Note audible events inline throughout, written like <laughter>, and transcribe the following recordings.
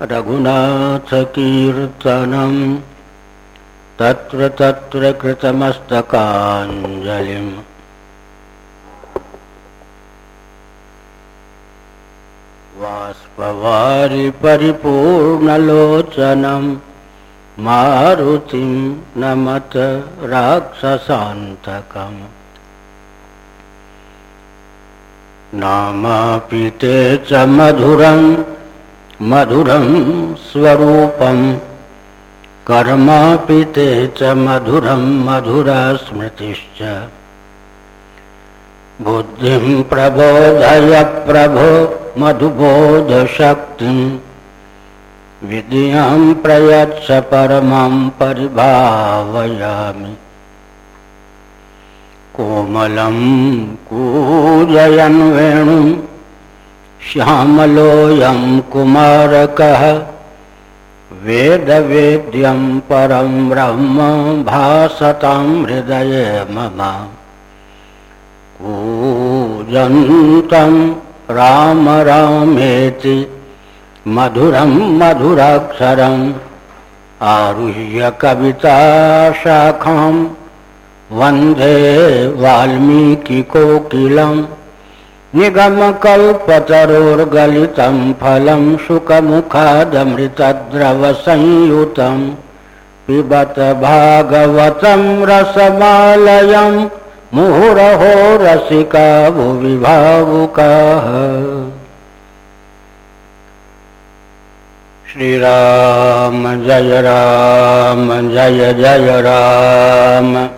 रघुनाथकीर्तनम् तत्र तत्र कृतमस्तकाञ्जलिम्। वाष्पवारि परिपूर्णलोचनम् मारुतिं नमत राक्षसान्तकम्। नामापि ते च मधुरम् मधुरं स्वरूपं। कर्मापि ते च मधुरं मधुरा स्मृतिश्च बुद्धिं प्रबोधय प्रभो मधुबोधशक्तिं। विद्यां प्रयच्छ परमां परिभावयामि। कोमलं कूजयन् श्यामलोऽयं कुमारकः वेदवेद्यं परं ब्रह्म भासतां हृदये मम। कूजन्तं राम रामेति मधुरं मधुराक्षरम् आरुह्य कविताशाखां वंदे वाल्मीकिकोकिलम् निगमकल्पतरोर्गलितं फलं शुकमुखादमृतद्रवसंयुतं। पिबत भागवतं रसमालयं मुहुरहो रसिका भुवि भावुकाः श्रीराम जय राम, जय जय राम।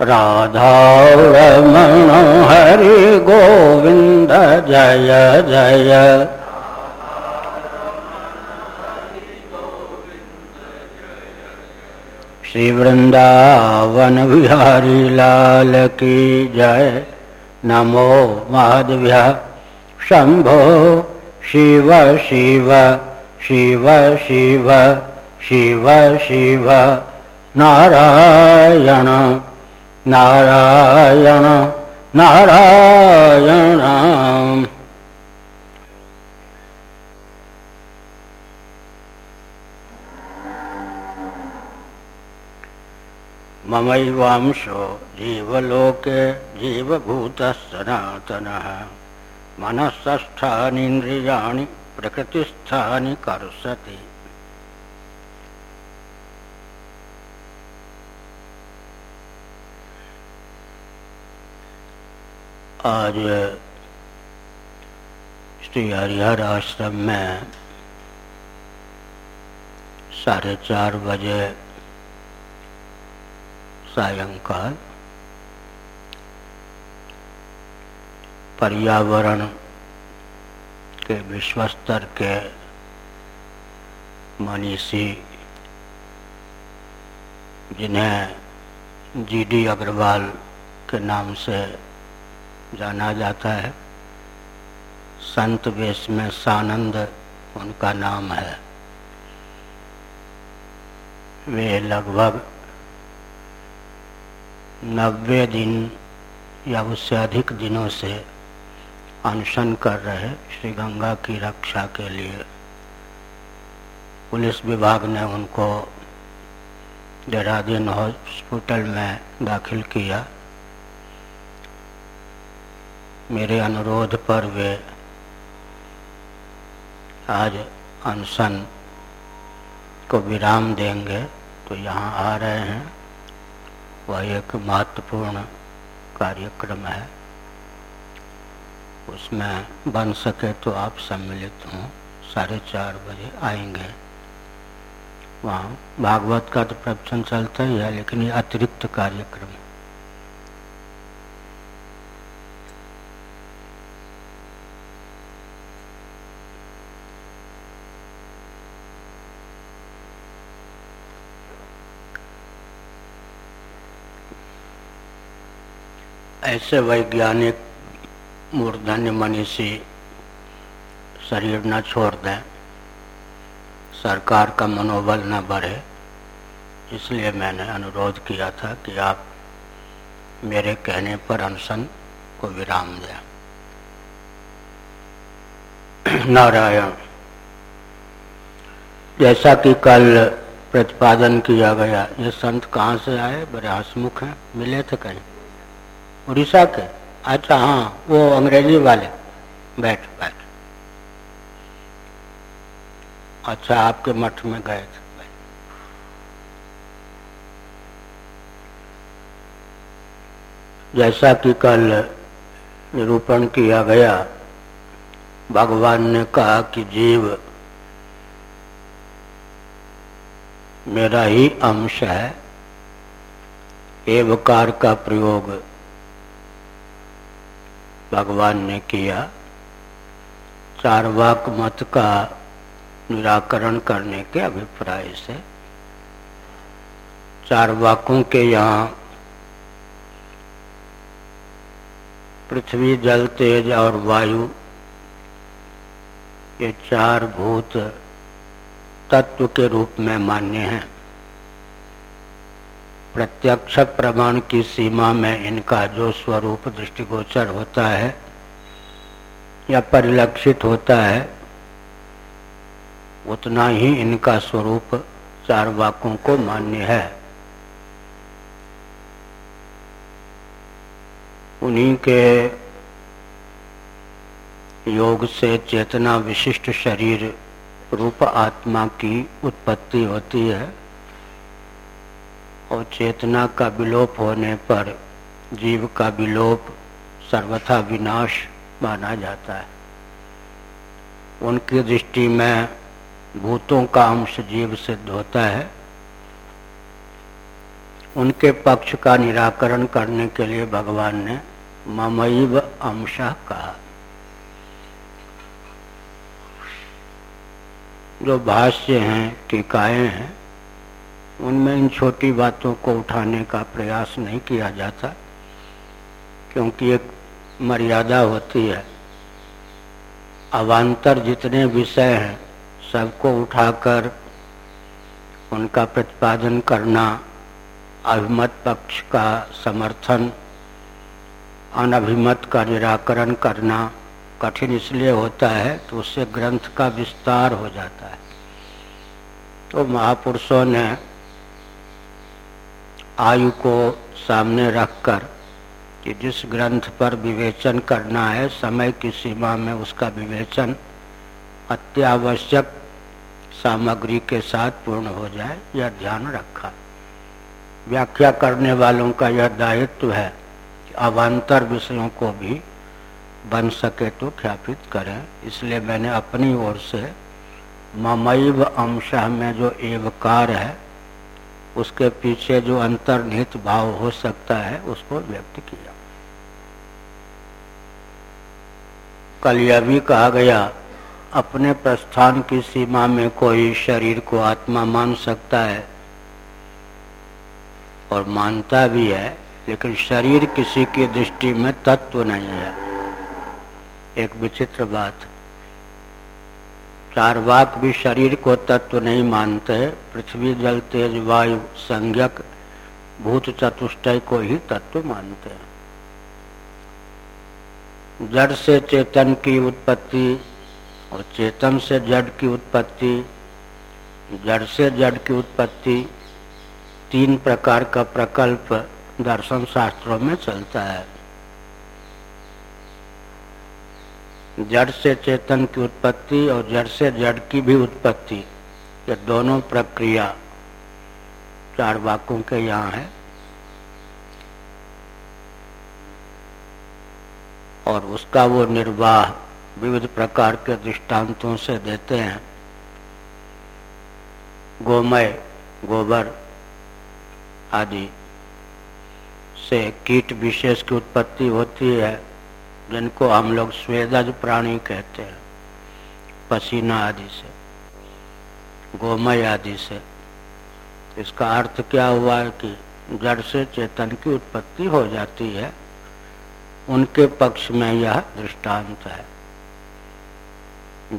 राधा रमण हरि गोविंद जय जय। श्री वृंदावन बिहारी लाल की जय। नमो माधव्य शंभो शिव शिव शिव शिव शिव शिव। नारायण। नारायण नारायण ममैवांशो जीवलोके जीवभूतः सनातनः। मनःस्थानीन्द्रियाणि प्रकृतिस्थानि कर्षति आज श्री हरिहर आश्रम में साढ़े चार बजे सायंकाल पर्यावरण के विश्व स्तर के मनीषी जिन्हें जीडी अग्रवाल के नाम से जाना जाता है। संत वेश में सानंद उनका नाम है। वे लगभग नब्बे दिन या उससे अधिक दिनों से अनशन कर रहे श्री गंगा की रक्षा के लिए। पुलिस विभाग ने उनको देहरादून हॉस्पिटल में दाखिल किया। मेरे अनुरोध पर वे आज अनशन को विराम देंगे। तो यहाँ आ रहे हैं। वह एक महत्वपूर्ण कार्यक्रम है। उसमें बन सके तो आप सम्मिलित हों। साढ़े चार बजे आएँगे। वहाँ भागवत का तो प्रवचन चलता ही है, लेकिन ये अतिरिक्त कार्यक्रम है। ऐसे वैज्ञानिक मूर्धन्य मनीषी शरीर न छोड़ दें, सरकार का मनोबल न बढ़े, इसलिए मैंने अनुरोध किया था कि आप मेरे कहने पर अनशन को विराम दें। नारायण, जैसा कि कल प्रतिपादन किया गया, ये संत कहाँ से आए? बड़े हसमुख हैं। मिले थे कहीं? उड़ीसा के। अच्छा हाँ वो अंग्रेज़ी वाले। बैठ बैठ। अच्छा आपके मठ में गए थे। जैसा कि कल निरूपण किया गया, भगवान ने कहा कि जीव मेरा ही अंश है, एवकार का प्रयोग भगवान ने किया, चारवाक मत का निराकरण करने के अभिप्राय से चार वाकों के यहाँ पृथ्वी, जल, तेज और वायु, ये चार भूत तत्व के रूप में मान्य हैं। प्रत्यक्ष प्रमाण की सीमा में इनका जो स्वरूप दृष्टिगोचर होता है या परिलक्षित होता है, उतना ही इनका स्वरूप चार वाकों को मान्य है। उन्हीं के योग से चेतना विशिष्ट शरीर रूप आत्मा की उत्पत्ति होती है। और चेतना का विलोप होने पर जीव का विलोप सर्वथा विनाश माना जाता है। उनकी दृष्टि में भूतों का अंश जीव सिद्ध होता है। उनके पक्ष का निराकरण करने के लिए भगवान ने ममैव अंश कहा। जो भाष्य हैं, टीकाएँ हैं उनमें इन छोटी बातों को उठाने का प्रयास नहीं किया जाता, क्योंकि एक मर्यादा होती है। अवान्तर जितने विषय हैं, सबको उठाकर उनका प्रतिपादन करना, अभिमत पक्ष का समर्थन, अनभिमत का निराकरण करना कठिन इसलिए होता है तो उससे ग्रंथ का विस्तार हो जाता है। तो महापुरुषों ने आयु को सामने रखकर कि जिस ग्रंथ पर विवेचन करना है, समय की सीमा में उसका विवेचन अत्यावश्यक सामग्री के साथ पूर्ण हो जाए, यह ध्यान रखा। व्याख्या करने वालों का यह दायित्व है कि अवान्तर विषयों को भी बन सके तो ख्यापित करें। इसलिए मैंने अपनी ओर से ममैव अंश में जो एवकार है उसके पीछे जो अंतर्निहित भाव हो सकता है, उसको व्यक्त किया। कल यह भी कहा गया, अपने प्रस्थान की सीमा में कोई शरीर को आत्मा मान सकता है, और मानता भी है, लेकिन शरीर किसी की दृष्टि में तत्व नहीं है। एक विचित्र बात। चार वाक भी शरीर को तत्व नहीं मानते पृथ्वी, जल, तेज, वायु, संज्ञक, भूत, चतुष्टय को ही तत्व मानते हैं। जड़ से चेतन की उत्पत्ति और चेतन से जड़ की उत्पत्ति, जड़ से जड़ की उत्पत्ति तीन प्रकार का प्रकल्प दर्शन शास्त्रों में चलता है। जड़ से चेतन की उत्पत्ति और जड़ से जड़ की भी उत्पत्ति। ये दोनों प्रक्रिया चार वाकों के यहाँ है। और उसका वो निर्वाह विविध प्रकार के दृष्टांतों से देते हैं। गोमय, गोबर आदि से कीट विशेष की उत्पत्ति होती है। जिनको हम लोग स्वेदज प्राणी कहते हैं, पसीना आदि से, गोमय आदि से। इसका अर्थ क्या हुआ है कि जड़ से चेतन की उत्पत्ति हो जाती है, उनके पक्ष में यह दृष्टांत है।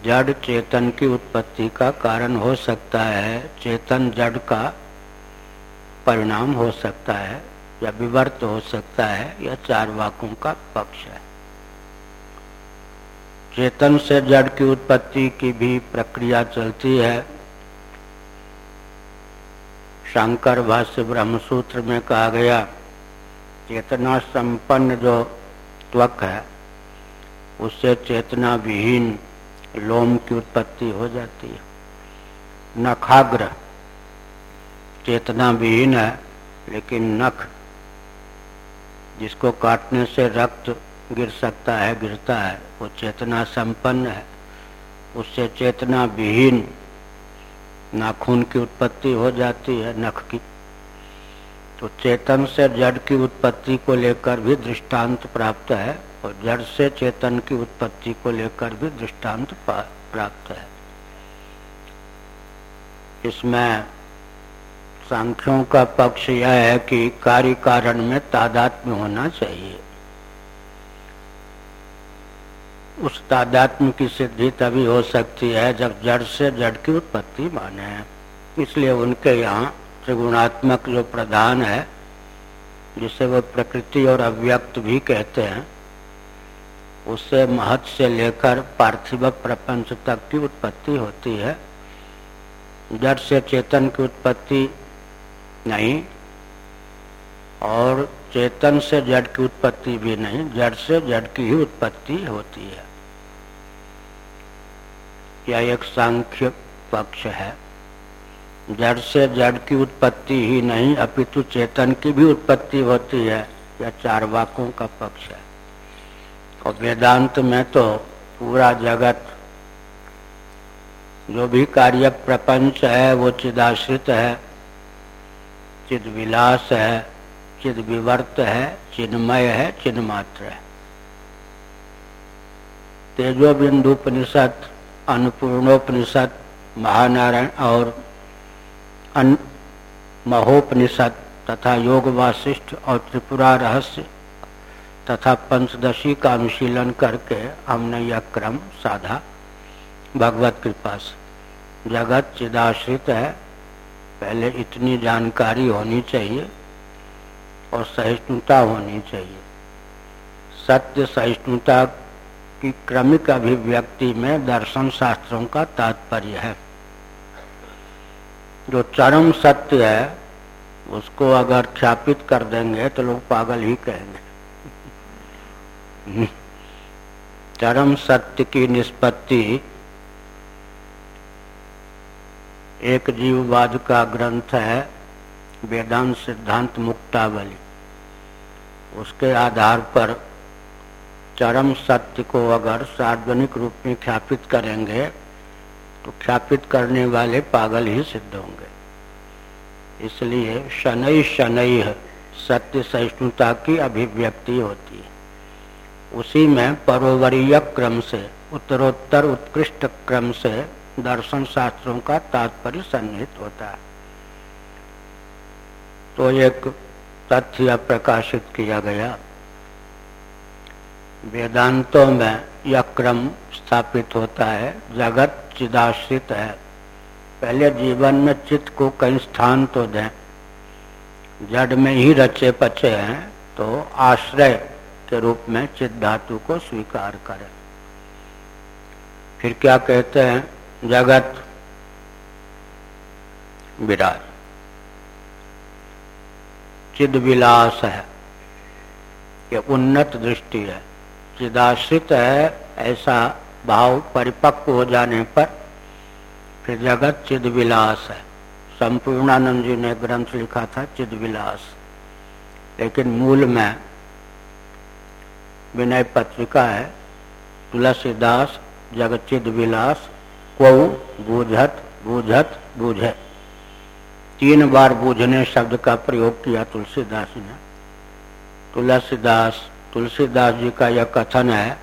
जड़ चेतन की उत्पत्ति का कारण हो सकता है, चेतन जड़ का परिणाम हो सकता है या विवर्त हो सकता है, यह चार वाकों का पक्ष है। चेतन से जड़ की उत्पत्ति की भी प्रक्रिया चलती है। शंकर भाष्य ब्रह्मसूत्र में कहा गया, चेतना संपन्न जो त्वक है, उससे चेतना विहीन लोम की उत्पत्ति हो जाती है। नखाग्र, चेतना विहीन है, लेकिन नख, जिसको काटने से रक्त गिर सकता है, गिरता है। वो चेतना संपन्न है। उससे चेतना विहीन नाखून की उत्पत्ति हो जाती है, नख की। तो चेतन से जड़ की उत्पत्ति को लेकर भी दृष्टांत प्राप्त है और जड़ से चेतन की उत्पत्ति को लेकर भी दृष्टांत प्राप्त है। इसमें सांख्यों का पक्ष यह है कि कार्य कारण में तादात्म्य होना चाहिए। उस तादात्म्य की सिद्धि तभी हो सकती है जब जड़ से जड़ की उत्पत्ति माने। इसलिए उनके यहाँ त्रिगुणात्मक जो प्रधान है, जिसे वो प्रकृति और अव्यक्त भी कहते हैं उससे महत से लेकर पार्थिव प्रपंच तक की उत्पत्ति होती है। जड़ से चेतन की उत्पत्ति नहीं, और चेतन से जड़ की उत्पत्ति भी नहीं, जड़ से जड़ की ही उत्पत्ति होती है। यह एक सांख्य पक्ष है। जड़ से जड़ की उत्पत्ति ही नहीं, अपितु चेतन की भी उत्पत्ति होती है। यह चार वाकों का पक्ष है। और वेदांत में तो पूरा जगत, जो भी कार्य प्रपंच है, वो चिदाश्रित है, चिद विलास है चिद विवर्त है, चिन्मय है चिन्ह मात्र है। तेजो बिंदुपनिषद अन्नपूर्णोपनिषद, महानारायण और अन महोपनिषद तथा योग वासिष्ठ और त्रिपुरा रहस्य तथा पंचदशी का अनुशीलन करके हमने यह क्रम साधा। भगवत कृपा से। जगत चिदाश्रित है, पहले इतनी जानकारी होनी चाहिए और सहिष्णुता होनी चाहिए। सत्य सहिष्णुता की क्रमिक अभिव्यक्ति में दर्शन शास्त्रों का तात्पर्य है। जो चरम सत्य है, उसको अगर ख्यापित कर देंगे तो लोग पागल ही कहेंगे। <laughs> चरम सत्य की निष्पत्ति एक जीववाद का ग्रंथ है, वेदांत सिद्धांत मुक्तावली। उसके आधार पर चरम सत्य को अगर सार्वजनिक रूप में ख्यापित करेंगे तो ख्यापित करने वाले पागल ही सिद्ध होंगे। इसलिए शनई शनई सत्य सहिष्णुता की अभिव्यक्ति होती है। उसी में परोवरीय क्रम से, उत्तरोत्तर उत्कृष्ट क्रम से दर्शन शास्त्रों का तात्पर्य सन्निहित होता है। तो एक तथ्य प्रकाशित किया गया। वेदांतों में यह क्रम स्थापित होता है। जगत चिदाश्रित है। पहले जीवन में चित्त को कई स्थान तो दें। जड़ में ही रचे पचे हैं तो आश्रय के रूप में चित्त धातु को स्वीकार करें। फिर क्या कहते हैं? जगत विराज। चिद विलास है, ये उन्नत दृष्टि है। चिदाश्रित है, ऐसा भाव परिपक्व हो जाने पर फिर जगत चिद विलास है। संपूर्णानंद जी ने ग्रंथ लिखा था चिद विलास लेकिन मूल में विनय पत्रिका है, तुलसीदास जगचिद विलास को बूझत बूझत, बूझे। तीन बार बूझने शब्द का प्रयोग किया तुलसीदास ने। तुलसीदास तुलसीदास जी का यह कथन है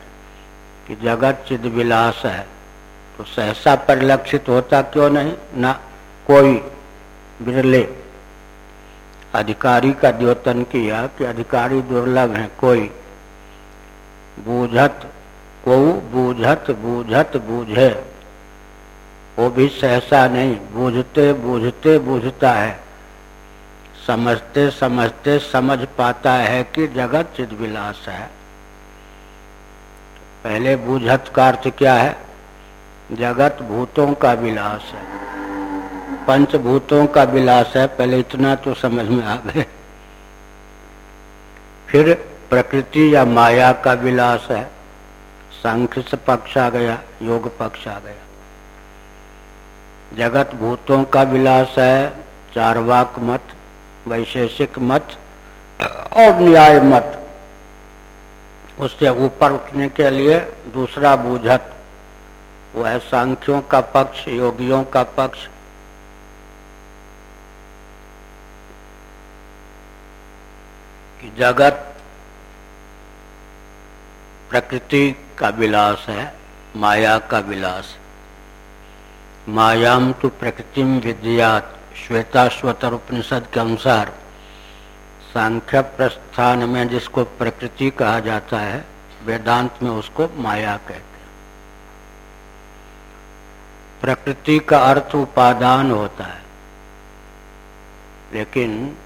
कि जगत चिद विलास है। तो सहसा परिलक्षित होता क्यों नहीं? ना कोई बिरले। अधिकारी का द्योतन किया कि अधिकारी दुर्लभ है, कोई। बूझत को बूझत बूझत बूझे। वो भी सहसा नहीं, बूझते बूझते, बूझता है। समझते समझते समझ पाता है कि जगत चिद विलास है। पहले बूझत का अर्थ क्या है? जगत भूतों का विलास है। पंचभूतों का विलास है, पहले इतना तो समझ में आ गए। फिर प्रकृति या माया का विलास है। सांख्य से पक्ष आ गया, योग पक्ष आ गया। जगत भूतों का विलास है, चारवाक मत, वैशेषिक मत और न्याय मत। उससे ऊपर उठने के लिए दूसरा बूझत, वो है सांख्यों का पक्ष, योगियों का पक्ष। कि जगत प्रकृति का विलास है, माया का विलास मायाम तो प्रकृति विद्यात श्वेताश्वतर उपनिषद के अनुसार सांख्य प्रस्थान में जिसको प्रकृति कहा जाता है, वेदांत में उसको माया कहते हैं। प्रकृति का अर्थ उपादान होता है। लेकिन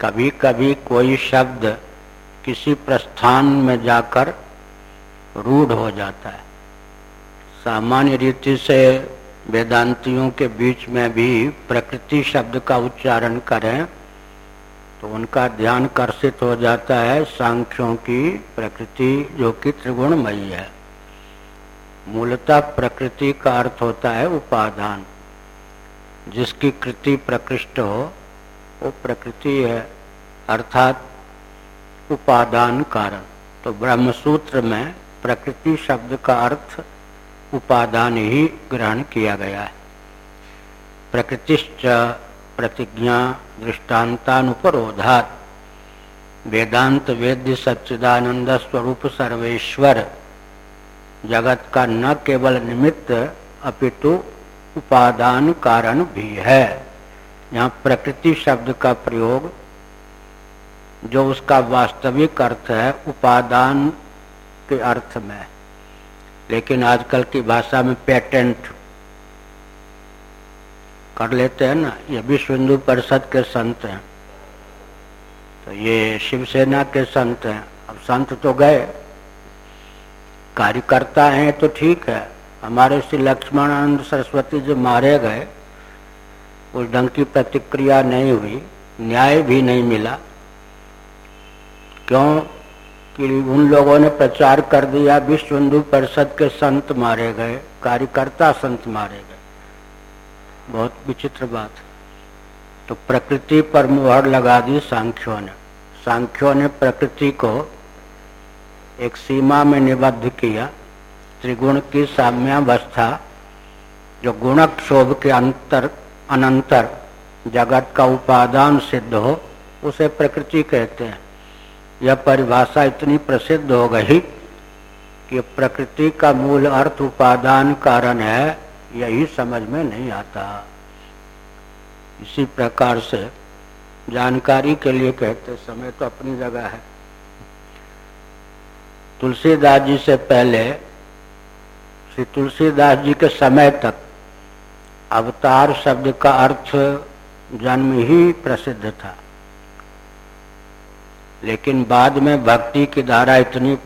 कभी कभी कोई शब्द किसी प्रस्थान में जाकर रूढ़ हो जाता है। सामान्य रीति से वेदांतियों के बीच में भी प्रकृति शब्द का उच्चारण करें तो उनका ध्यान कर्षित हो जाता है, सांख्यों की प्रकृति जो कि त्रिगुणमयी है। मूलतः प्रकृति का अर्थ होता है उपादान। जिसकी कृति प्रकृष्ट हो, वो प्रकृति है, अर्थात उपादान कारण। तो ब्रह्मसूत्र में प्रकृति शब्द का अर्थ उपादान ही ग्रहण किया गया है। प्रकृतिश्च प्रतिज्ञा दृष्टान्तानुपरोधात वेदांत वेद्य सच्चिदानंद स्वरूप सर्वेश्वर। जगत का न केवल निमित्त, अपितु उपादान कारण भी है। यहाँ प्रकृति शब्द का प्रयोग, जो उसका वास्तविक अर्थ है, उपादान के अर्थ में। लेकिन आजकल की भाषा में पेटेंट कर लेते हैं ना, ये विश्व हिंदू परिषद के संत हैं। तो ये शिवसेना के संत हैं। अब संत तो गए। कार्यकर्ता हैं तो ठीक है। हमारे श्री लक्ष्मणानंद सरस्वती जो मारे गए। उस ढंग की प्रतिक्रिया नहीं हुई। न्याय भी नहीं मिला। क्यों? कि उन लोगों ने प्रचार कर दिया, विश्व हिंदू परिषद के संत मारे गए, कार्यकर्ता संत मारे गए। बहुत विचित्र बात तो प्रकृति पर मुहर लगा दी सांख्यों ने। सांख्यों ने प्रकृति को एक सीमा में निबद्ध किया। त्रिगुण की साम्यावस्था, जो गुणक शोभ के अंतर, अनंतर जगत का उपादान सिद्ध हो, उसे प्रकृति कहते हैं। यह परिभाषा इतनी प्रसिद्ध हो गई कि प्रकृति का मूल अर्थ उपादान कारण है, यही समझ में नहीं आता। इसी प्रकार से जानकारी के लिए कहते समय तो अपनी जगह है। तुलसीदास जी से पहले, श्री तुलसीदास जी के समय तक अवतार शब्द का अर्थ जन्म ही प्रसिद्ध था। लेकिन बाद में भक्ति की धारा इतनी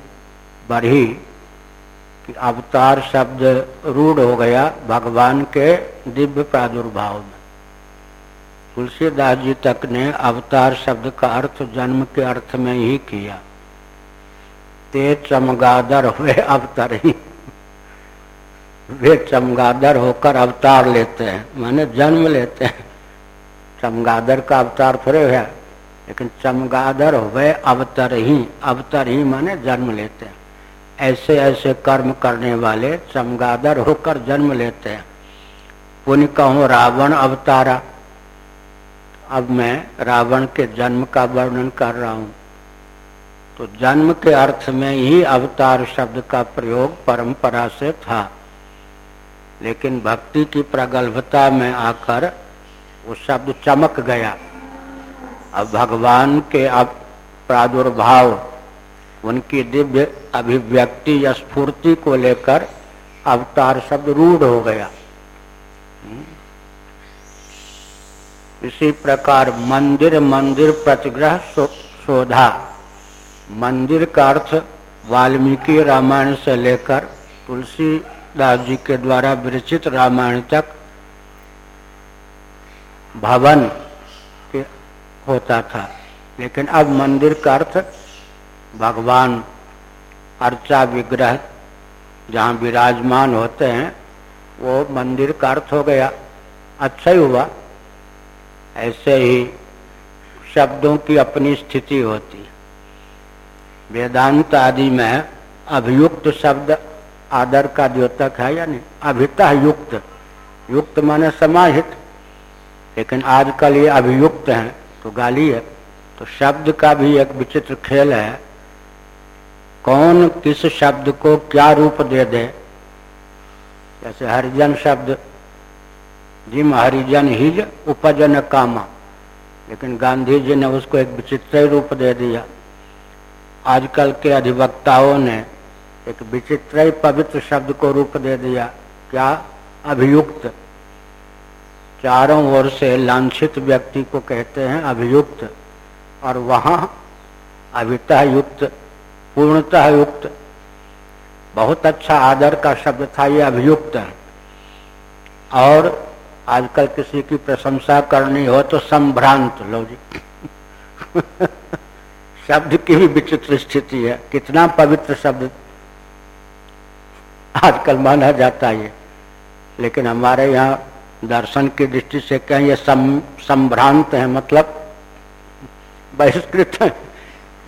बढ़ी कि अवतार शब्द रूढ़ हो गया भगवान के दिव्य प्रादुर्भाव में। तुलसीदास जी तक ने अवतार शब्द का अर्थ जन्म के अर्थ में ही किया। ते चमगादर हुए अवतार ही। वे चमगादर होकर अवतार लेते हैं, माने जन्म लेते हैं। चमगादर का अवतार थोड़े हुआ। लेकिन चमगादर हुए अवतर ही अवतर ही माने जन्म लेते हैं। ऐसे ऐसे कर्म करने वाले चमगादर होकर जन्म लेते हैं। पुण्य कहो रावण अवतारा। अब मैं रावण के जन्म का वर्णन कर रहा हूँ। तो जन्म के अर्थ में ही अवतार शब्द का प्रयोग परंपरा से था। लेकिन भक्ति की प्रगल्भता में आकर वो शब्द चमक गया। अब भगवान के अब प्रादुर्भाव, उनकी दिव्य अभिव्यक्ति या स्फूर्ति को लेकर अवतार शब्द रूढ़ हो गया। इसी प्रकार मंदिर मंदिर प्रतिग्रह शोधा। मंदिर का अर्थ वाल्मीकि रामायण से लेकर तुलसीदास जी के द्वारा विरचित रामायण तक भवन होता था। लेकिन अब मंदिर का अर्थ भगवान अर्चा विग्रह, जहाँ विराजमान होते हैं, वो मंदिर का अर्थ हो गया। अच्छा ही हुआ। ऐसे ही शब्दों की अपनी स्थिति होती। वेदांत आदि में अभियुक्त शब्द आदर का द्योतक है या नहीं अभिता युक्त। युक्त माने समाहित। लेकिन आजकल ये अभियुक्त हैं। तो गाली है तो शब्द का भी एक विचित्र खेल है। कौन किस शब्द को क्या रूप दे दे? जैसे हरिजन शब्द, जिम हरिजन हिज उपजन कामा। लेकिन गांधी जी ने उसको एक विचित्र रूप दे दिया। आजकल के अधिवक्ताओं ने एक विचित्र पवित्र शब्द को रूप दे दिया। क्या? अभियुक्त। चारों ओर से लांछित व्यक्ति को कहते हैं अभियुक्त। और वहाँ अभितः युक्त पूर्णतः युक्त बहुत अच्छा आदर का शब्द था ये अभियुक्त। और आजकल किसी की प्रशंसा करनी हो तो संभ्रांत, लो जी। <laughs> शब्द की भी विचित्र स्थिति है। कितना पवित्र शब्द आजकल माना जाता है लेकिन हमारे यहाँ दर्शन की दृष्टि से कहें ये सम, संभ्रांत है मतलब बहिष्कृत है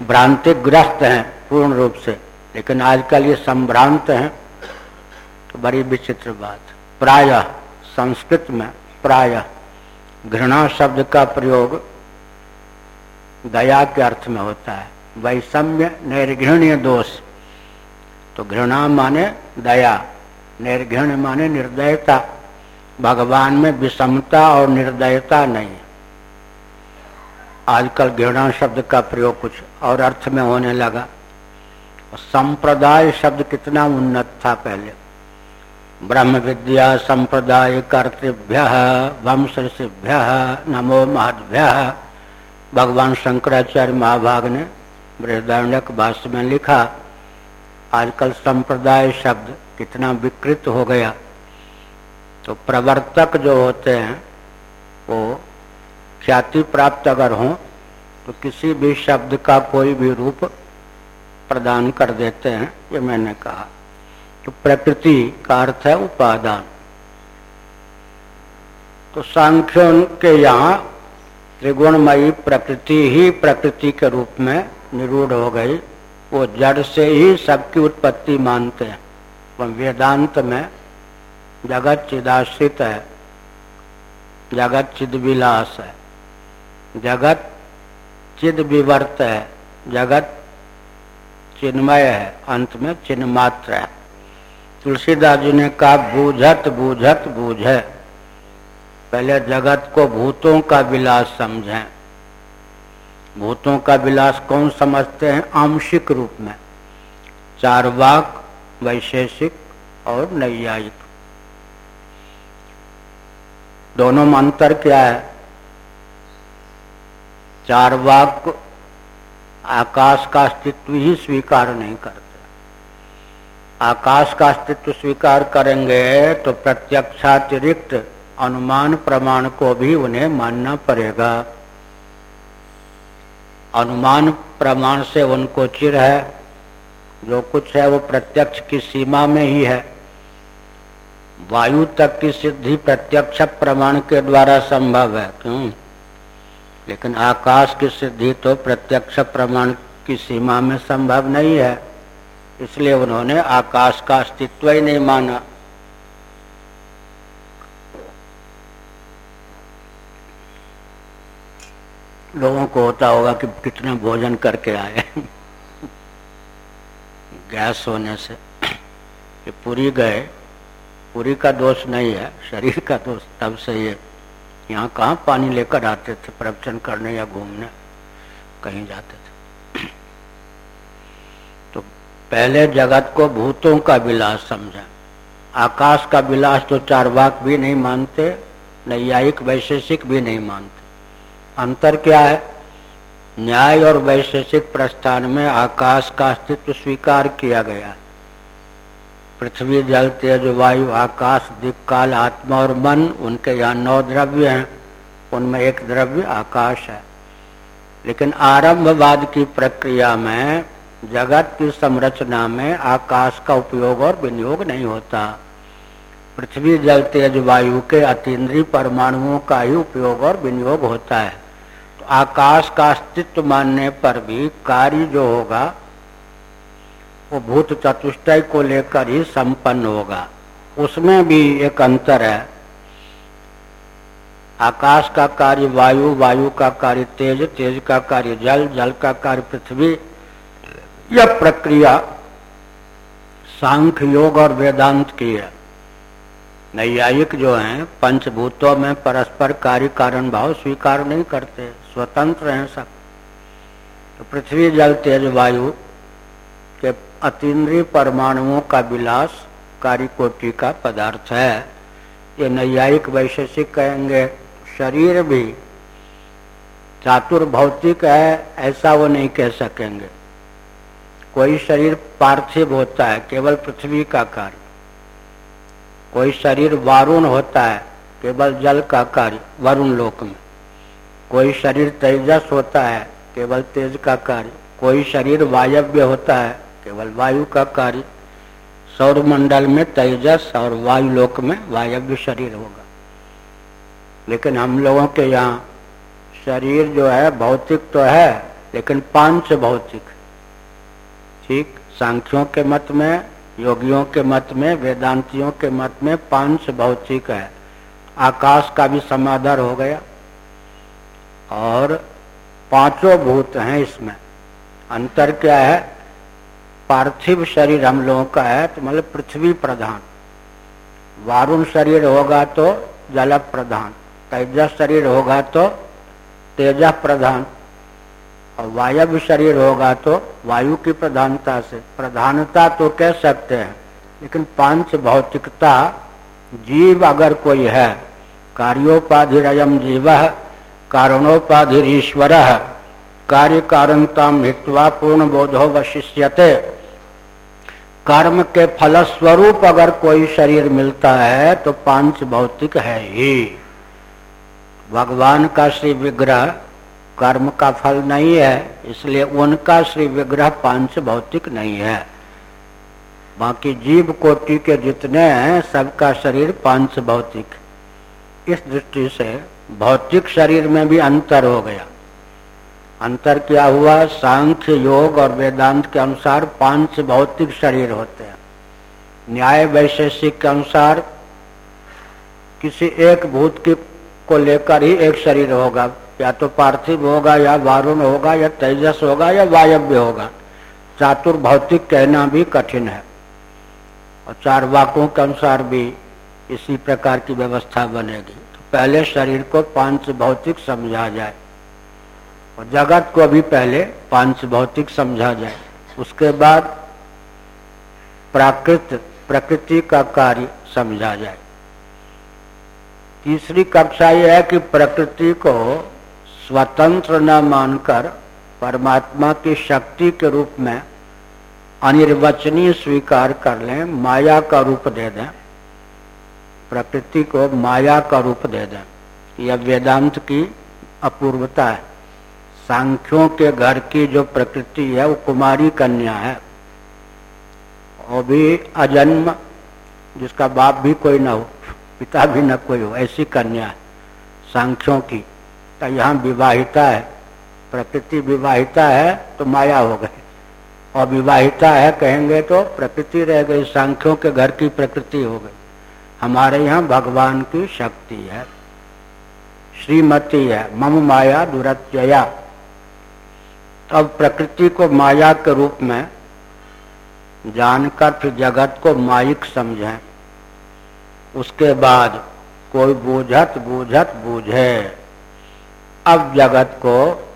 भ्रांति ग्रस्त है पूर्ण रूप से। लेकिन आजकल ये संभ्रांत है तो बड़ी विचित्र बात। प्राय संस्कृत में प्राय घृणा शब्द का प्रयोग दया के अर्थ में होता है। वैषम्य निर्घृण्य दोष। तो घृणा माने दया निर्घृण माने निर्दयता। भगवान में विषमता और निर्दयता नहीं। आजकल घृणा शब्द का प्रयोग कुछ और अर्थ में होने लगा। संप्रदाय शब्द कितना उन्नत था पहले। ब्रह्म विद्या संप्रदाय कर्तृभ्य वंशभ्य नमो महद्भ्य। भगवान शंकराचार्य महाभाग ने बृहदारण्यक भाष्य में लिखा, आजकल संप्रदाय शब्द कितना विकृत हो गया। तो प्रवर्तक जो होते हैं, वो ख्याति प्राप्त अगर हो तो किसी भी शब्द का कोई भी रूप प्रदान कर देते हैं, ये मैंने कहा। तो प्रकृति का अर्थ है उपादान। तो सांख्य के यहाँ त्रिगुणमयी प्रकृति ही प्रकृति के रूप में निरूढ़ हो गई। वो जड़ से ही सबकी उत्पत्ति मानते हैं। वेदांत में जगत चिदाश्रित है, जगत चिद विलास है। जगत चिद विवर्त है, जगत चिन्मय है, अंत में चिन्ह मात्र है। तुलसीदास जी ने कहा, बूझत बूझत, बूझे। पहले जगत को भूतों का विलास समझें। भूतों का विलास कौन समझते हैं? आंशिक रूप में। चार वाक, वैशेषिक और नैयायिक। दोनों में अंतर क्या है? चार वाक आकाश का अस्तित्व ही स्वीकार नहीं करते। आकाश का अस्तित्व स्वीकार करेंगे तो प्रत्यक्षातिरिक्त अनुमान प्रमाण को भी उन्हें मानना पड़ेगा। अनुमान प्रमाण से उनको चिर है। जो कुछ है वो प्रत्यक्ष की सीमा में ही है। वायु तक की सिद्धि प्रत्यक्ष प्रमाण के द्वारा संभव है, क्यों? लेकिन आकाश की सिद्धि तो प्रत्यक्ष प्रमाण की सीमा में संभव नहीं है। इसलिए उन्होंने आकाश का अस्तित्व ही नहीं माना। लोगों को होता होगा कि कितना भोजन करके आए। <laughs> गैस होने से पूरी गए पूरी का दोष नहीं है, शरीर का दोष तब से ये यहाँ कहाँ पानी लेकर आते थे, प्रवचन करने या घूमने? कहीं जाते थे। तो पहले जगत को भूतों का विलास समझा। आकाश का विलास तो चार वाक भी नहीं मानते, नैयायिक, वैशेषिक भी नहीं मानते। अंतर क्या है? न्याय और वैशेषिक प्रस्थान में आकाश का अस्तित्व स्वीकार किया गया। पृथ्वी जल, तेज वायु, आकाश काल आत्मा और मन, उनके यहाँ नौ द्रव्य हैं। उनमें एक द्रव्य आकाश है। लेकिन आरंभवाद की प्रक्रिया में, जगत की संरचना में आकाश का उपयोग और विनियोग नहीं होता। पृथ्वी जल, तेज वायु के अतीन्द्रीय परमाणुओं का ही उपयोग और विनियोग होता है। तो आकाश का अस्तित्व मानने पर भी कार्य जो होगा वो भूत चतुष्टय को लेकर ही संपन्न होगा। उसमें भी एक अंतर है। आकाश का कार्य, वायु वायु का कार्य, तेज तेज का कार्य, जल जल का कार्य, पृथ्वी, यह प्रक्रिया सांख्य योग और वेदांत की है। नैयायिक जो हैं, पंचभूतों में परस्पर कार्य कारण भाव स्वीकार नहीं करते, स्वतंत्र हैं सब। तो पृथ्वी, जल, तेज, वायु के अतीन्द्रीय परमाणुओं का विलास कोटि का पदार्थ है। ये नैयायिक वैशेषिक कहेंगे, शरीर भी चातुर भौतिक है, ऐसा वो नहीं कह सकेंगे। कोई शरीर पार्थिव होता है, केवल पृथ्वी का कार्य। कोई शरीर वारुण होता है, केवल जल का कार्य, वरुण लोक में। कोई शरीर तेजस होता है, केवल तेज का कार्य। कोई शरीर वायव्य होता है केवल वायु का कार्य। सौर मंडल में तेजस और वायु लोक में वायव्य शरीर होगा। लेकिन हम लोगों के यहाँ शरीर जो है, भौतिक तो है, लेकिन पाँच भौतिक। ठीक, सांख्यों के मत में, योगियों के मत में, वेदांतियों के मत में पाँच भौतिक है। आकाश का भी समाधार हो गया। और पाँचों भूत हैं इसमें। अंतर क्या है? पार्थिव शरीर हम लोगों का है तो मतलब पृथ्वी प्रधान। वारुण शरीर होगा तो जल प्रधान, तेजस शरीर होगा तो तेज प्रधान, और वायव्य शरीर होगा तो वायु की प्रधानता से। प्रधानता तो कह सकते हैं, लेकिन पाँच भौतिकता जीव अगर कोई है कार्योपाधिरयम जीव, कारणोपाधिरीश्वर, कार्य कारणता हित्वा पूर्ण बोधो वशिष्यते। कर्म के फलस्वरूप अगर कोई शरीर मिलता है तो पाँच भौतिक है ही। भगवान का श्री विग्रह कर्म का फल नहीं है, इसलिए उनका श्री विग्रह पाँच भौतिक नहीं है। बाकी जीव कोटि के जितने हैं, सबका शरीर पाँच भौतिक। इस दृष्टि से भौतिक शरीर में भी अंतर हो गया। अंतर क्या हुआ? सांख्य योग और वेदांत के अनुसार पाँच भौतिक शरीर होते हैं। न्याय वैशेषिक के अनुसार किसी एक भूत की को लेकर ही एक शरीर होगा। या तो पार्थिव होगा, या वारुण होगा, या तेजस होगा, या वायव्य होगा। चातुर भौतिक कहना भी कठिन है। और चार वाकों के अनुसार भी इसी प्रकार की व्यवस्था बनेगी। तो पहले शरीर को पाँच भौतिक समझा जाए। और जगत को भी पहले पाँच भौतिक समझा जाए। उसके बाद प्राकृत, प्रकृति का कार्य समझा जाए। तीसरी कक्षा यह है कि प्रकृति को स्वतंत्र न मानकर परमात्मा की शक्ति के रूप में अनिर्वचनीय स्वीकार कर लें, माया का रूप दे दें। प्रकृति को माया का रूप दे दें। यह वेदांत की अपूर्वता है। सांख्यों के घर की जो प्रकृति है, वो कुमारी कन्या है। वो भी अजन्म, जिसका बाप भी कोई ना हो, पिता भी न कोई हो, ऐसी कन्या है, सांख्यों की। तो यहाँ विवाहिता है, प्रकृति विवाहिता है तो माया हो गई। और विवाहिता है, कहेंगे तो प्रकृति रह गई, सांख्यों के घर की प्रकृति हो गई। हमारे यहाँ भगवान की शक्ति है, श्रीमती है, मम माया दुरत्यया। अब प्रकृति को माया के रूप में जानकर फिर जगत को माइक समझें। उसके बाद कोई बूझत बूझत, बूझे। अब जगत को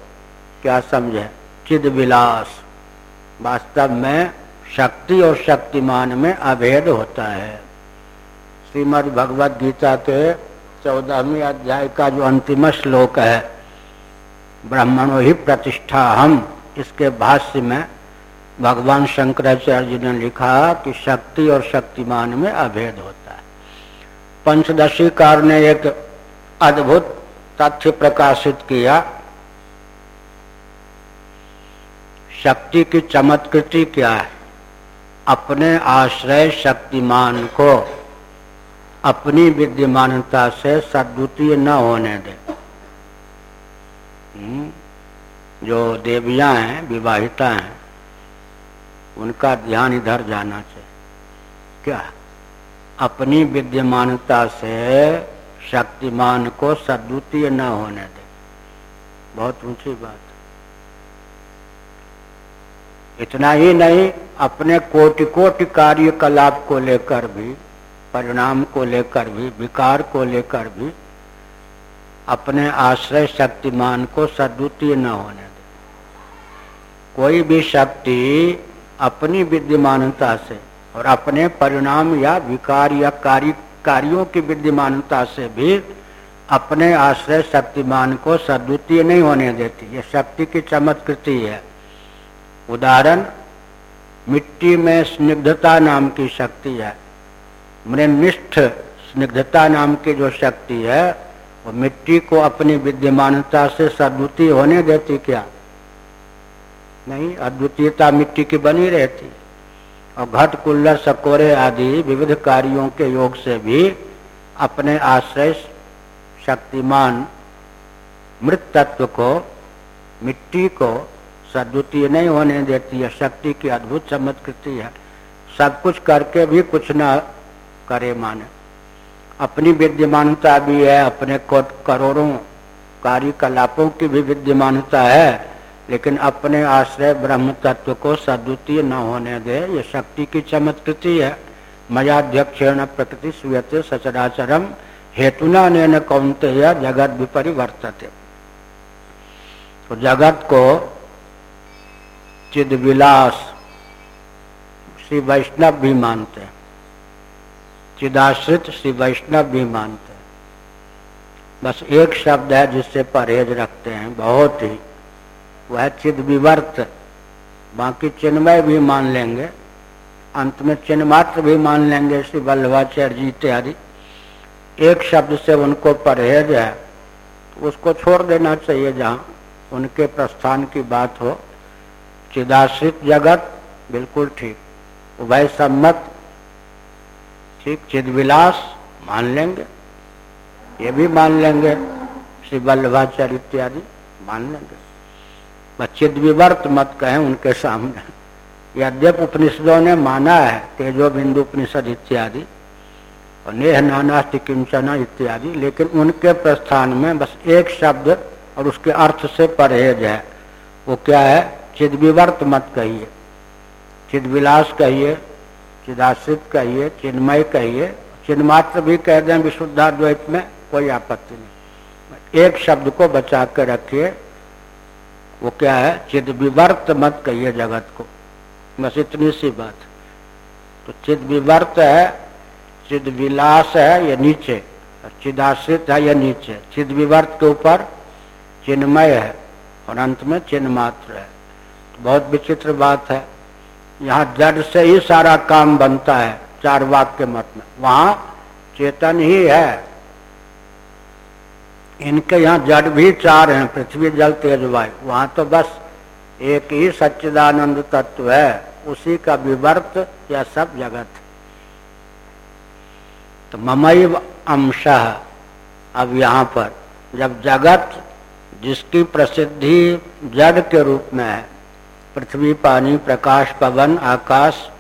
क्या समझे? चिद विलास। वास्तव में शक्ति और शक्तिमान में अभेद होता है। श्रीमद भगवद गीता के चौदहवीं अध्याय का जो अंतिम श्लोक है ब्राह्मणों ही प्रतिष्ठा हम इसके भाष्य में भगवान शंकराचार्य ने लिखा कि शक्ति और शक्तिमान में अभेद होता है। पंचदशी कार ने एक अद्भुत तथ्य प्रकाशित किया। शक्ति की चमत्कृति क्या है? अपने आश्रय शक्तिमान को अपनी विद्यमानता से सद्वितीय न होने दे। जो देवियाँ हैं, विवाहिता हैं, उनका ध्यान इधर जाना चाहिए। क्या? अपनी विद्यमानता से शक्तिमान को सद्वितीय न होने दे। बहुत ऊँची बात। इतना ही नहीं, अपने कोटि कोटि कार्यकलाप को लेकर भी, परिणाम को लेकर भी, विकार को लेकर भी अपने आश्रय शक्तिमान को सद्वितीय न होने दे। कोई भी शक्ति अपनी विद्यमानता से और अपने परिणाम या विकार या कार्य, कार्यों की विद्यमानता से भी अपने आश्रय शक्तिमान को सद्वितीय नहीं होने देती। ये शक्ति की चमत्कृति है। उदाहरण, मिट्टी में स्निग्धता नाम की शक्ति है। मृनिष्ठ स्निग्धता नाम की जो शक्ति है वो मिट्टी को अपनी विद्यमानता से सद्वितीय होने देती क्या? नहीं, अद्वितीयता मिट्टी की बनी रहती। और घट, कुल्लर, सकोरे आदि विविध कार्यों के योग से भी अपने आश्रय शक्तिमान मृत तत्व को, मिट्टी को सद्वितीय नहीं होने देती है शक्ति की अद्भुत चमत्कृति है। सब कुछ करके भी कुछ न करे माने। अपनी विद्यमानता भी है, अपने करोड़ों कार्यकलापों की भी विद्यमानता है, लेकिन अपने आश्रय ब्रह्म तत्व को सद्वितीय न होने दे, ये शक्ति की चमत्कृति है। मयाध्यक्षेण प्रकृति सुयते सचराचरम, हेतुना ने कौनते जगत विपरिवर्तते। तो जगत को चिद विलास श्री वैष्णव भी मानते हैं। चिदाश्रित श्री वैष्णव भी मानते हैं। बस एक शब्द है जिससे परहेज रखते हैं, बहुत ही। वह चिद विवर्त। बाकी चिन्मय भी मान लेंगे। अंत में चिन्ह मात्र भी मान लेंगे श्री वल्लभाचार्य जी इत्यादि। एक शब्द से उनको परहेज है, उसको छोड़ देना चाहिए जहाँ उनके प्रस्थान की बात हो। चिदाश्रित जगत, बिल्कुल ठीक। उभय सम्मत ठीक चिद विलास मान लेंगे। ये भी मान लेंगे। श्री वल्लभाचार्य इत्यादि मान लेंगे। चिद विवर्त मत कहें उनके सामने। यद्यप उपनिषदों ने माना है, तेजो बिंदु उपनिषद इत्यादि, और नेह नाना किंचना इत्यादि, लेकिन उनके प्रस्थान में बस एक शब्द और उसके अर्थ से परहेज है। वो क्या है? चिद विवर्त मत कहिए। चिद विलास कहिए। चिदाश्रित कहिए, चिन्मय कहिए। चिन्मात्र भी कह दें, विशुद्धाद्वैत में कोई आपत्ति नहीं। एक शब्द को बचा कर रखिए। वो क्या है? चिद विवर्त मत कहिए जगत को। बस इतनी सी बात। तो चिद विवर्त है, चिद विलास है, ये नीचे। चिदाश्रित है, ये नीचे। चिद विवर्त के ऊपर चिन्मय है और अंत में चिन्ह मात्र है। तो बहुत विचित्र बात है। यहाँ जड़ से ही सारा काम बनता है, चार वाक के मत में। वहाँ चेतन ही है। इनके यहाँ जड़ भी चार हैं, पृथ्वी जल तेज वायु। वहाँ तो बस एक ही सच्चिदानंद तत्व है, उसी का विवर्त या सब जगत। तो ममई अंश, अब यहाँ पर, जब जगत जिसकी प्रसिद्धि जड़ के रूप में है पृथ्वी, पानी, प्रकाश, पवन, आकाश,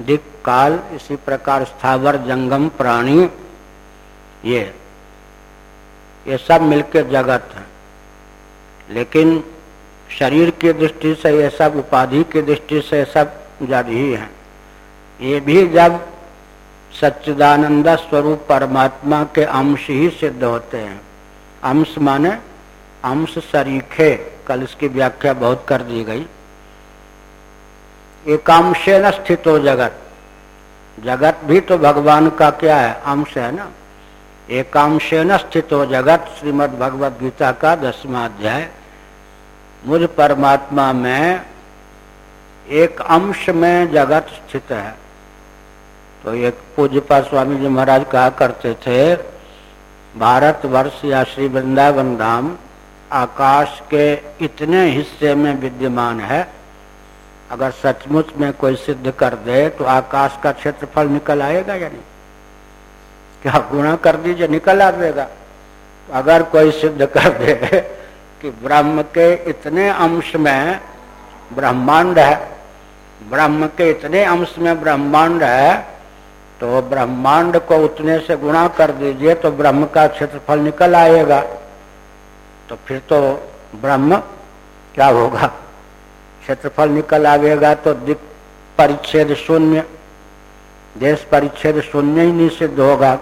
दिक, काल, इसी प्रकार स्थावर, जंगम, प्राणी, ये। ये सब मिलकर जगत है। लेकिन शरीर की दृष्टि से, ये सब उपाधि की दृष्टि से सब जड़ ही है। ये भी जब सच्चिदानंद स्वरूप परमात्मा के अंश ही सिद्ध होते हैं। अंश माने अंश सरीखे। कल इसकी व्याख्या बहुत कर दी गई। एकांशे न स्थित हो जगत। जगत भी तो भगवान का क्या है? अंश है ना? एकांश न स्थित हो जगत, श्रीमद भगवद गीता का दसवा अध्याय। मुझ परमात्मा में एक अंश में जगत स्थित है। तो एक पूज्यपा स्वामी जी महाराज कहा करते थे, भारत वर्ष या श्री वृंदावन धाम आकाश के इतने हिस्से में विद्यमान है अगर सचमुच में कोई सिद्ध कर दे तो आकाश का क्षेत्रफल निकल आएगा या नहीं? क्या गुणा कर दीजिए, निकल आएगा तो अगर कोई सिद्ध कर दे कि ब्रह्म के इतने अंश में ब्रह्मांड है, ब्रह्म के इतने अंश में ब्रह्मांड है तो ब्रह्मांड को उतने से गुणा कर दीजिए तो ब्रह्म का क्षेत्रफल निकल आएगा। तो फिर तो ब्रह्म क्या होगा? क्षेत्रफल निकल आएगा तो दिक परिच्छेद शून्य, देश परिच्छेद शून्य ही नहीं सिद्ध होगा।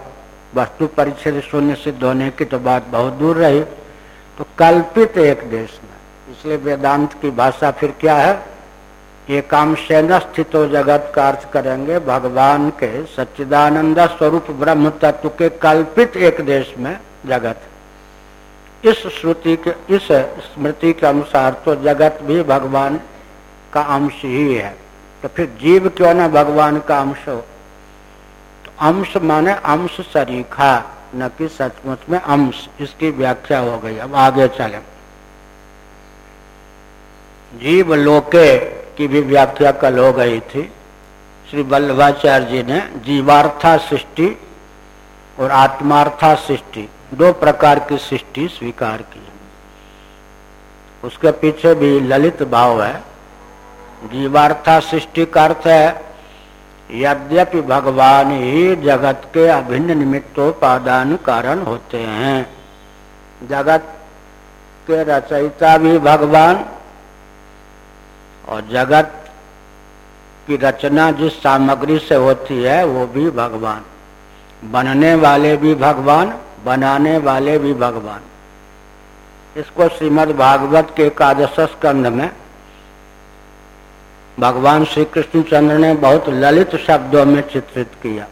वस्तु परिच्छेद शून्य सिद्ध होने की तो बात बहुत दूर रही। तो कल्पित एक देश में, इसलिए वेदांत की भाषा फिर क्या है? एकांशेन स्थित जगत का अर्थ करेंगे। भगवान के सच्चिदानंद स्वरूप ब्रह्म तत्व के कल्पित एक देश में जगत। इस श्रुति के, इस स्मृति के अनुसार तो जगत भी भगवान का अंश ही है। तो फिर जीव क्यों ना भगवान का अंश हो? तो अंश माने अंश सरीखा, न कि सचमुच में अंश। इसकी व्याख्या हो गई। अब आगे चले। जीव लोके की भी व्याख्या कल हो गई थी। श्री वल्लभाचार्य जी ने जीवार्था सृष्टि और आत्मार्था सृष्टि, दो प्रकार की सृष्टि स्वीकार की। उसके पीछे भी ललित भाव है। जीवार्था सृष्टि का अर्थ है, यद्यपि भगवान ही जगत के अभिन्न निमित्तोपादान कारण होते हैं। जगत के रचयिता भी भगवान, और जगत की रचना जिस सामग्री से होती है, वो भी भगवान। बनने वाले भी भगवान, बनाने वाले भी भगवान। इसको श्रीमद् भागवत के एकादश स्कंध में भगवान श्री कृष्ण चंद्र ने बहुत ललित शब्दों में चित्रित किया।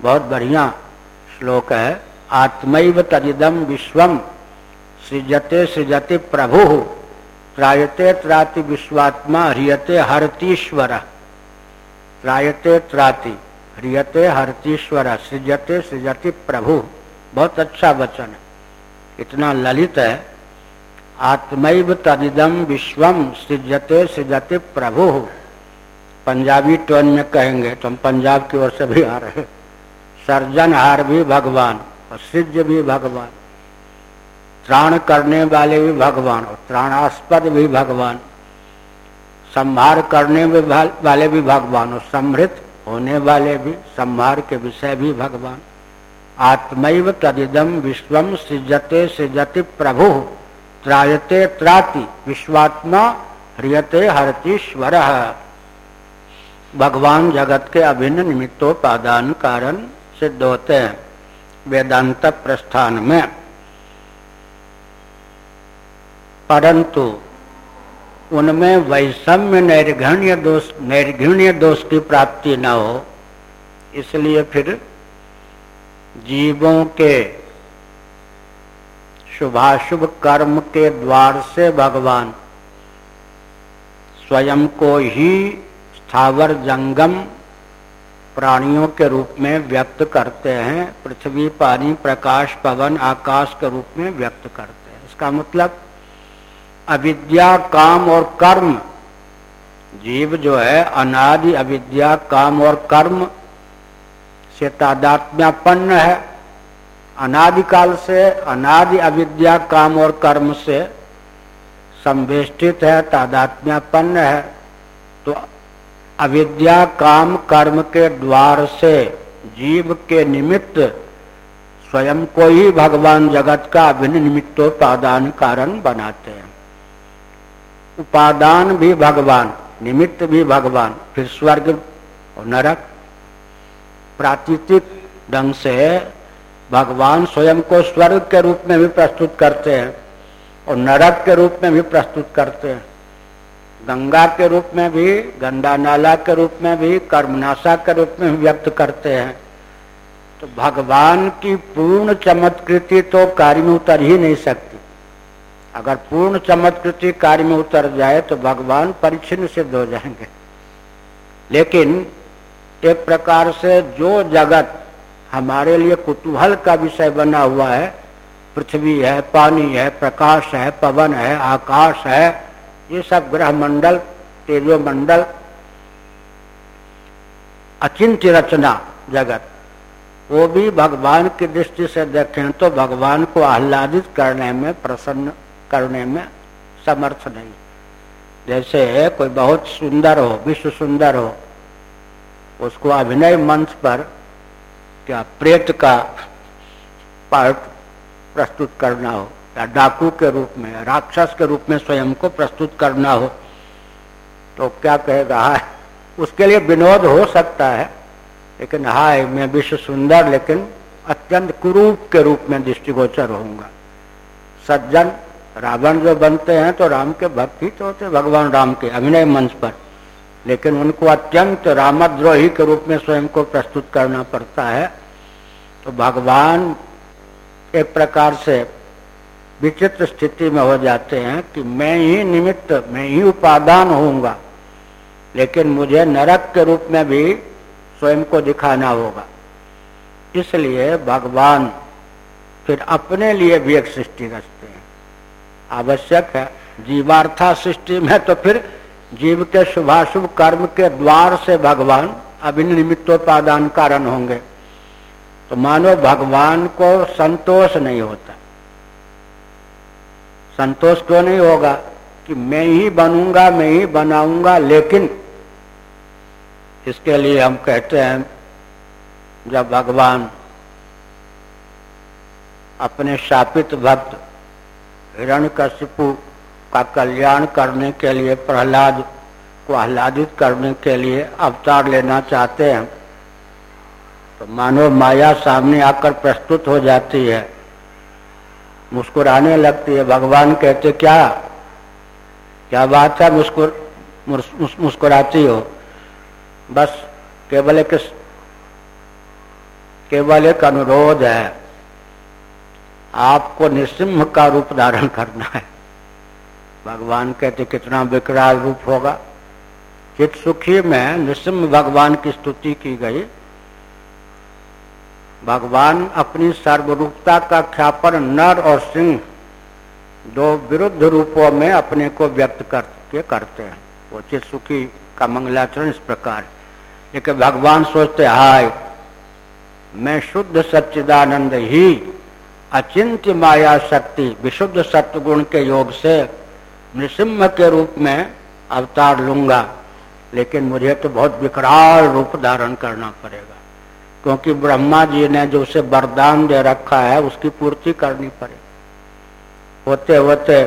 बहुत बढ़िया श्लोक है, आत्मैव तदिदम विश्वम सृजते सृजते प्रभु, त्रायते त्राति विश्वात्मा ह्रियते हरतीश्वर। त्रायते त्राति ह्रियते हरतीश्वर, सृजते सृजति प्रभु। बहुत अच्छा वचन है। इतना ललित है आत्मैव तदिदम विश्वम सृजते सृजते प्रभु। पंजाबी टोन में कहेंगे तो हम पंजाब की ओर से भी आ रहे सर्जनहार भी भगवान, और सृज भी भगवान। त्राण करने वाले भी भगवान, और त्राणास्पद भी भगवान। संहार करने वाले भी भगवान, और समृद्ध होने वाले भी, संहार के विषय भी भगवान। आत्मैव तदिदम विश्वम सृजते सृजति प्रभु। त्रायते त्राति, विश्वात्मा ह्रियते हरतीश्वर भगवान जगत के अभिन्न निमित्तोपादान कारण सिद्ध होते हैं वेदांत प्रस्थान में। परंतु उनमें वैषम्य नैर्घण्य दोष नैर्घण्य दोष की प्राप्ति न हो, इसलिए फिर जीवों के शुभाशुभ कर्म के द्वार से भगवान। स्वयं को ही स्थावर जंगम प्राणियों के रूप में व्यक्त करते हैं, पृथ्वी, पानी, प्रकाश, पवन, आकाश के रूप में व्यक्त करते हैं। इसका मतलब अविद्या, काम और कर्म। जीव जो है, अनादि अविद्या, काम और कर्म से तादात्म्यपन्न है। अनादिकाल से, अनादि अविद्या काम और कर्म से संवेष्टित है, तादात्म्यपन्न है तो अविद्या काम कर्म के द्वार से जीव के निमित्त स्वयं को ही भगवान जगत का अभिन्न निमित्तोपादान कारण बनाते हैं। उपादान भी भगवान, निमित्त भी भगवान, फिर स्वर्ग और नरक, प्राकृतिक ढंग से भगवान स्वयं को स्वर्ग के रूप में भी प्रस्तुत करते हैं और नरक के रूप में भी प्रस्तुत करते हैं। गंगा के रूप में भी गंगा नाला के रूप में भी, कर्मनाशा के रूप में व्यक्त करते हैं। तो भगवान की पूर्ण चमत्कृति तो कार्य में उतर ही नहीं सकती। अगर पूर्ण चमत्कृति कार्य में उतर जाए तो भगवान परिचिन सिद्ध हो जाएँगे। लेकिन एक प्रकार से जो जगत हमारे लिए कुतूहल का विषय बना हुआ है। पृथ्वी है, पानी है, प्रकाश है, पवन है, आकाश है। ये सब ग्रह मंडल तेजो मंडल अचिंत्य रचना जगत। वो भी भगवान की दृष्टि से देखें तो भगवान को आह्लादित करने में, प्रसन्न करने में समर्थ नहीं। जैसे कोई बहुत सुंदर हो, विश्व सुंदर हो, उसको अभिनय मंच पर क्या प्रेत का पार्ट प्रस्तुत करना हो, या डाकू के रूप में राक्षस के रूप में स्वयं को प्रस्तुत करना हो तो क्या कहेगा हाय उसके लिए विनोद हो सकता है, लेकिन हाय, मैं विश्व सुंदर, लेकिन अत्यंत कुरूप के रूप में दृष्टिगोचर होऊँगा। सज्जन, रावण जो बनते हैं तो राम के भक्त ही तो होते भगवान राम के अभिनय मंच पर। लेकिन उनको अत्यंत रामद्रोही के रूप में स्वयं को प्रस्तुत करना पड़ता है। तो भगवान एक प्रकार से विचित्र स्थिति में हो जाते हैं कि मैं ही निमित्त, मैं ही उपादान होऊँगा, लेकिन मुझे नरक के रूप में भी स्वयं को दिखाना होगा। इसलिए भगवान फिर अपने लिए भी एक सृष्टि रचते हैं। आवश्यक है, जीवार्था सृष्टि में तो फिर जीव के शुभाशुभ कर्म के द्वार से भगवान अभिन्न निमित्तोपादान कारण होंगे। तो मानो भगवान को संतोष नहीं होता। संतोष क्यों नहीं होगा कि मैं ही बनूँगा, मैं ही बनाऊँगा, लेकिन इसके लिए हम कहते हैं, जब भगवान अपने शापित भक्त हिरण्यकशिपु का कल्याण करने के लिए, प्रहलाद को आह्लादित करने के लिए अवतार लेना चाहते हैं। तो मानो माया सामने आकर प्रस्तुत हो जाती है। मुस्कुराने लगती है। भगवान कहते, क्या? क्या बात है? मुस्कुर मुस्कुराती हो। बस केवल एक केवल एक अनुरोध है। आपको निसिंह का रूप धारण करना है। भगवान कहते, कितना विकराल रूप होगा। चित सुखी में निसिंह भगवान की स्तुति की गई। भगवान अपनी सर्वरूपता का ख्यापन नर और सिंह दो विरुद्ध रूपों में अपने को व्यक्त करके करते हैं। वो चित सुखी का मंगलाचरण इस प्रकार लेकिन भगवान सोचते, हाय, मैं शुद्ध सच्चिदानंद ही, अचिंत्य माया शक्ति, विशुद्ध सत्वगुण के योग से नृसिंह के रूप में अवतार लूँगा, लेकिन मुझे तो बहुत विकराल रूप धारण करना पड़ेगा, क्योंकि ब्रह्मा जी ने जो उसे वरदान दे रखा है, उसकी पूर्ति करनी पड़ेगी। होते होते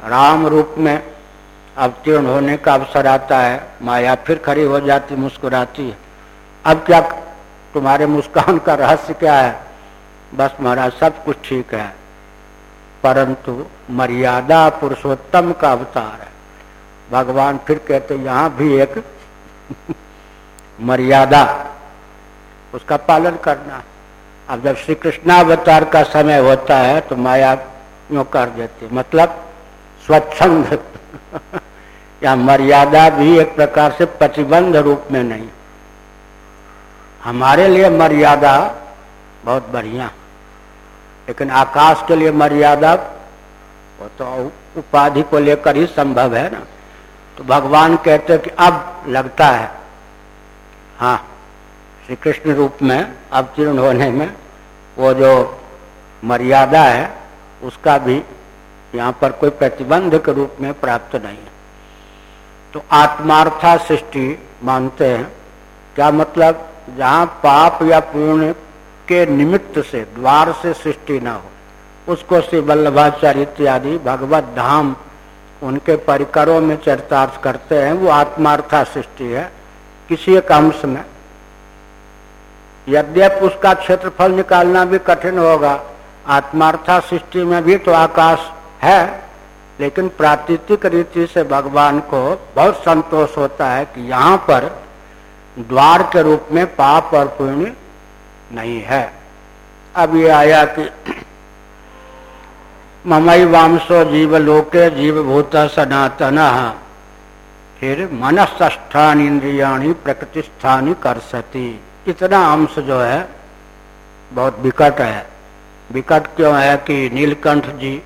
राम रूप में अवतीर्ण होने का अवसर आता है, माया फिर खड़ी हो जाती, मुस्कुराती है। अब क्या तुम्हारे मुस्कान का रहस्य क्या है? बस महाराज, सब कुछ ठीक है। परंतु मर्यादा पुरुषोत्तम का अवतार है। भगवान फिर कहते यहाँ भी एक मर्यादा, उसका पालन करना अब जब श्री कृष्णावतार का समय होता है तो माया यूँ कर देती मतलब स्वच्छंद। <laughs> या मर्यादा भी एक प्रकार से प्रतिबंध रूप में नहीं। हमारे लिए मर्यादा बहुत बढ़िया लेकिन आकाश के लिए मर्यादा वो तो उपाधि को लेकर ही संभव है ना। तो भगवान कहते कि अब लगता है। हाँ श्री कृष्ण रूप में अवतीर्ण होने में वो जो मर्यादा है, उसका भी यहाँ पर कोई प्रतिबंध के रूप में प्राप्त नहीं है। तो आत्मार्था सृष्टि मानते हैं। क्या मतलब? जहाँ पाप या पुण्य के निमित्त से, द्वार से सृष्टि ना हो। उसको श्री वल्लभाचार्य इत्यादि भगवत धाम उनके परिकरों में चरितार्थ करते हैं, वो आत्मार्था सृष्टि है, किसी एक अंश में। यद्यप उसका क्षेत्रफल निकालना भी कठिन होगा, आत्मार्था सृष्टि में भी तो आकाश है, लेकिन प्राकृतिक रीति से भगवान को बहुत संतोष होता है कि यहाँ पर द्वार के रूप में पाप और पुण्य नहीं है। अब ये आया कि ममई वामसो जीव लोके जीव भूत सनातन। फिर मनस्थान इंद्रियाणी प्रकृति स्थानी कर सती इतना अंश जो है, बहुत विकट है। विकट क्यों है कि नीलकंठ जी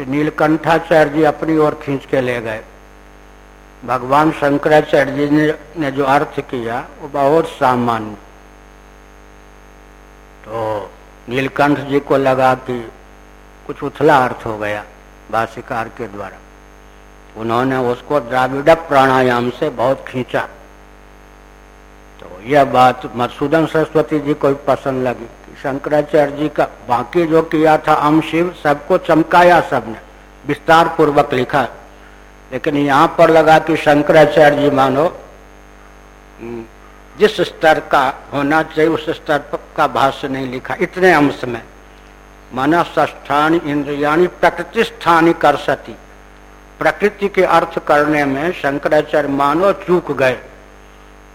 नीलकंठाचार्य जी अपनी ओर खींच के ले गए। भगवान शंकराचार्य जी ने जो अर्थ किया, वो बहुत सामान्य। तो नीलकंठ जी को लगा कि कुछ उथला अर्थ हो गया भाष्यकार के द्वारा। उन्होंने उसको द्राविड प्राणायाम से बहुत खींचा। तो यह बात मधुसूदन सरस्वती जी को पसंद लगी शंकराचार्य जी का बाकी जो किया था अम शिव सबको चमकाया सबने विस्तार पूर्वक लिखा। लेकिन यहाँ पर लगा कि शंकराचार्य जी मानो हम्म, जिस स्तर का होना चाहिए, उस स्तर का भाष्य नहीं लिखा। इतने अंश में। मन स्थान इंद्रियाणी प्रकृति स्थानी कर सती प्रकृति के अर्थ करने में शंकराचार्य मानो चूक गए।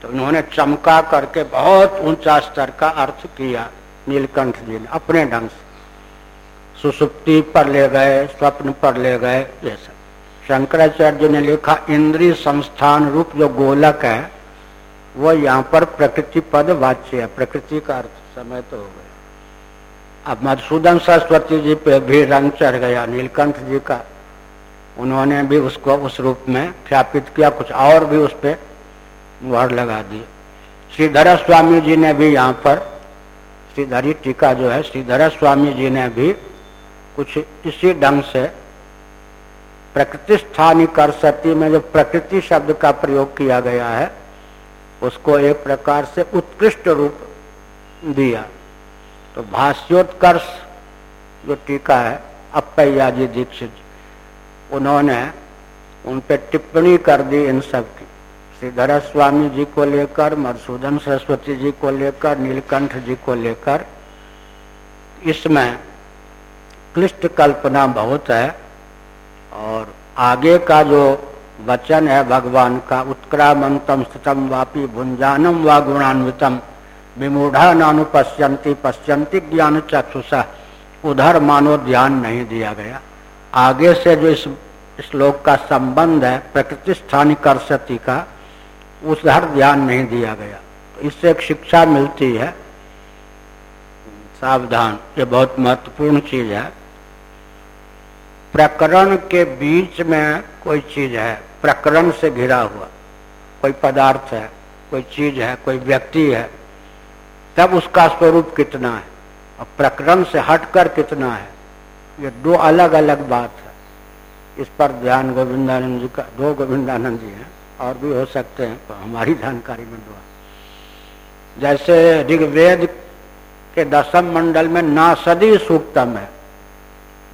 तो उन्होंने चमका करके बहुत ऊँचा स्तर का अर्थ किया, नीलकंठ जी ने, अपने ढंग से। सुसुप्ति पर ले गए, स्वप्न पर ले गए, ये सब। शंकराचार्य जी ने लिखा, इंद्रिय संस्थान रूप जो गोलक है वो यहाँ पर प्रकृति पद वाच्य है। प्रकृति का अर्थ समय तो हो गया। अब मधुसूदन सरस्वती जी पे भी रंग चढ़ गया, नीलकंठ जी का। उन्होंने भी उसको उस रूप में ख्यापित किया, कुछ और भी उस पर मुहर लगा दी श्रीधर स्वामी जी ने भी यहाँ पर श्रीधरी टीका जो है, श्रीधर स्वामी जी ने भी कुछ इसी ढंग से प्रकृति स्थानी कर सती में जो प्रकृति शब्द का प्रयोग किया गया है उसको एक प्रकार से उत्कृष्ट रूप दिया। तो भाष्योत्कर्ष जो टीका है अपैया जी दीक्षित, उन्होंने उन पर टिप्पणी कर दी इन सब की। श्रीधर स्वामी जी को लेकर, मधुसूदन सरस्वती जी को लेकर, नीलकंठ जी को लेकर, इसमें क्लिष्ट कल्पना बहुत है और आगे का जो वचन है भगवान का उत्क्रामंतम स्थितम वापी भुंजानम व गुणान्वितम विमूढ़ा नानुपश्यंती पश्यंती ज्ञान चक्षुषा उधर मानो ध्यान नहीं दिया गया। आगे से जो इस श्लोक का संबंध है, प्रकृति स्थानी करसती का उस हर ध्यान नहीं दिया गया। तो इससे एक शिक्षा मिलती है। सावधान, ये बहुत महत्वपूर्ण चीज़ है। प्रकरण के बीच में कोई चीज़ है। प्रकरण से घिरा हुआ। कोई पदार्थ है, कोई चीज़ है, कोई व्यक्ति है, तब उसका स्वरूप कितना है? और प्रकरण से हटकर कितना है? ये दो अलग अलग बात है। इस पर ध्यान गोविंदानंद जी का, दो गोविंदानंद जी हैं, और भी हो सकते हैं तो हमारी जानकारी में दुआ जैसे ऋग्वेद के दसम मंडल में नासदी सूक्तम है।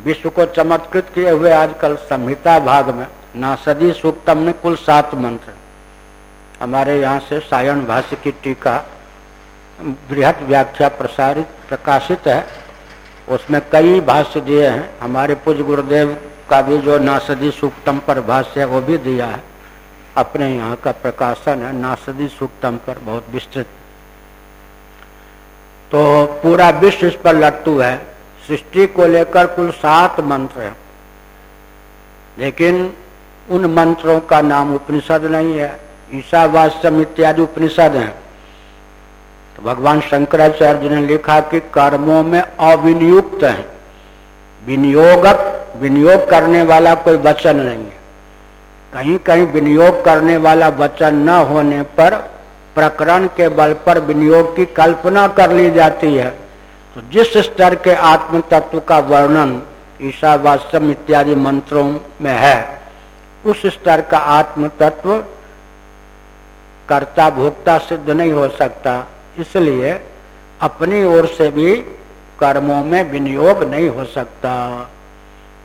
विश्व को चमत्कृत किए हुए आजकल संहिता भाग में नासदी सूक्तम में कुल सात मंत्र। हमारे यहाँ से सायन भाष्य की टीका बृहद व्याख्या प्रसारित, प्रकाशित है। उसमें कई भाष्य दिए हैं। हमारे पूज गुरुदेव का भी जो नासदी सूक्तम पर भाष्य है, वो भी दिया है। अपने यहाँ का प्रकाशन है, नासदी सूक्तम पर बहुत विस्तृत। तो पूरा विश्व इस पर लट्टू है। सृष्टि को लेकर कुल सात मंत्र हैं। लेकिन उन मंत्रों का नाम उपनिषद नहीं है, ईशावास्यम इत्यादि उपनिषद है। तो भगवान शंकराचार्य ने लिखा कि कर्मों में अविनियुक्त है। विनियोगक, विनियोग करने वाला कोई वचन नहीं है। कहीं कहीं विनियोग करने वाला वचन न होने पर प्रकरण के बल पर विनियोग की कल्पना कर ली जाती है। तो जिस स्तर के आत्म तत्व का वर्णन ईशावास्यम इत्यादि मंत्रों में है उस स्तर का आत्म तत्व कर्ता भोक्ता सिद्ध नहीं हो सकता। इसलिए अपनी ओर से भी कर्मों में विनियोग नहीं हो सकता।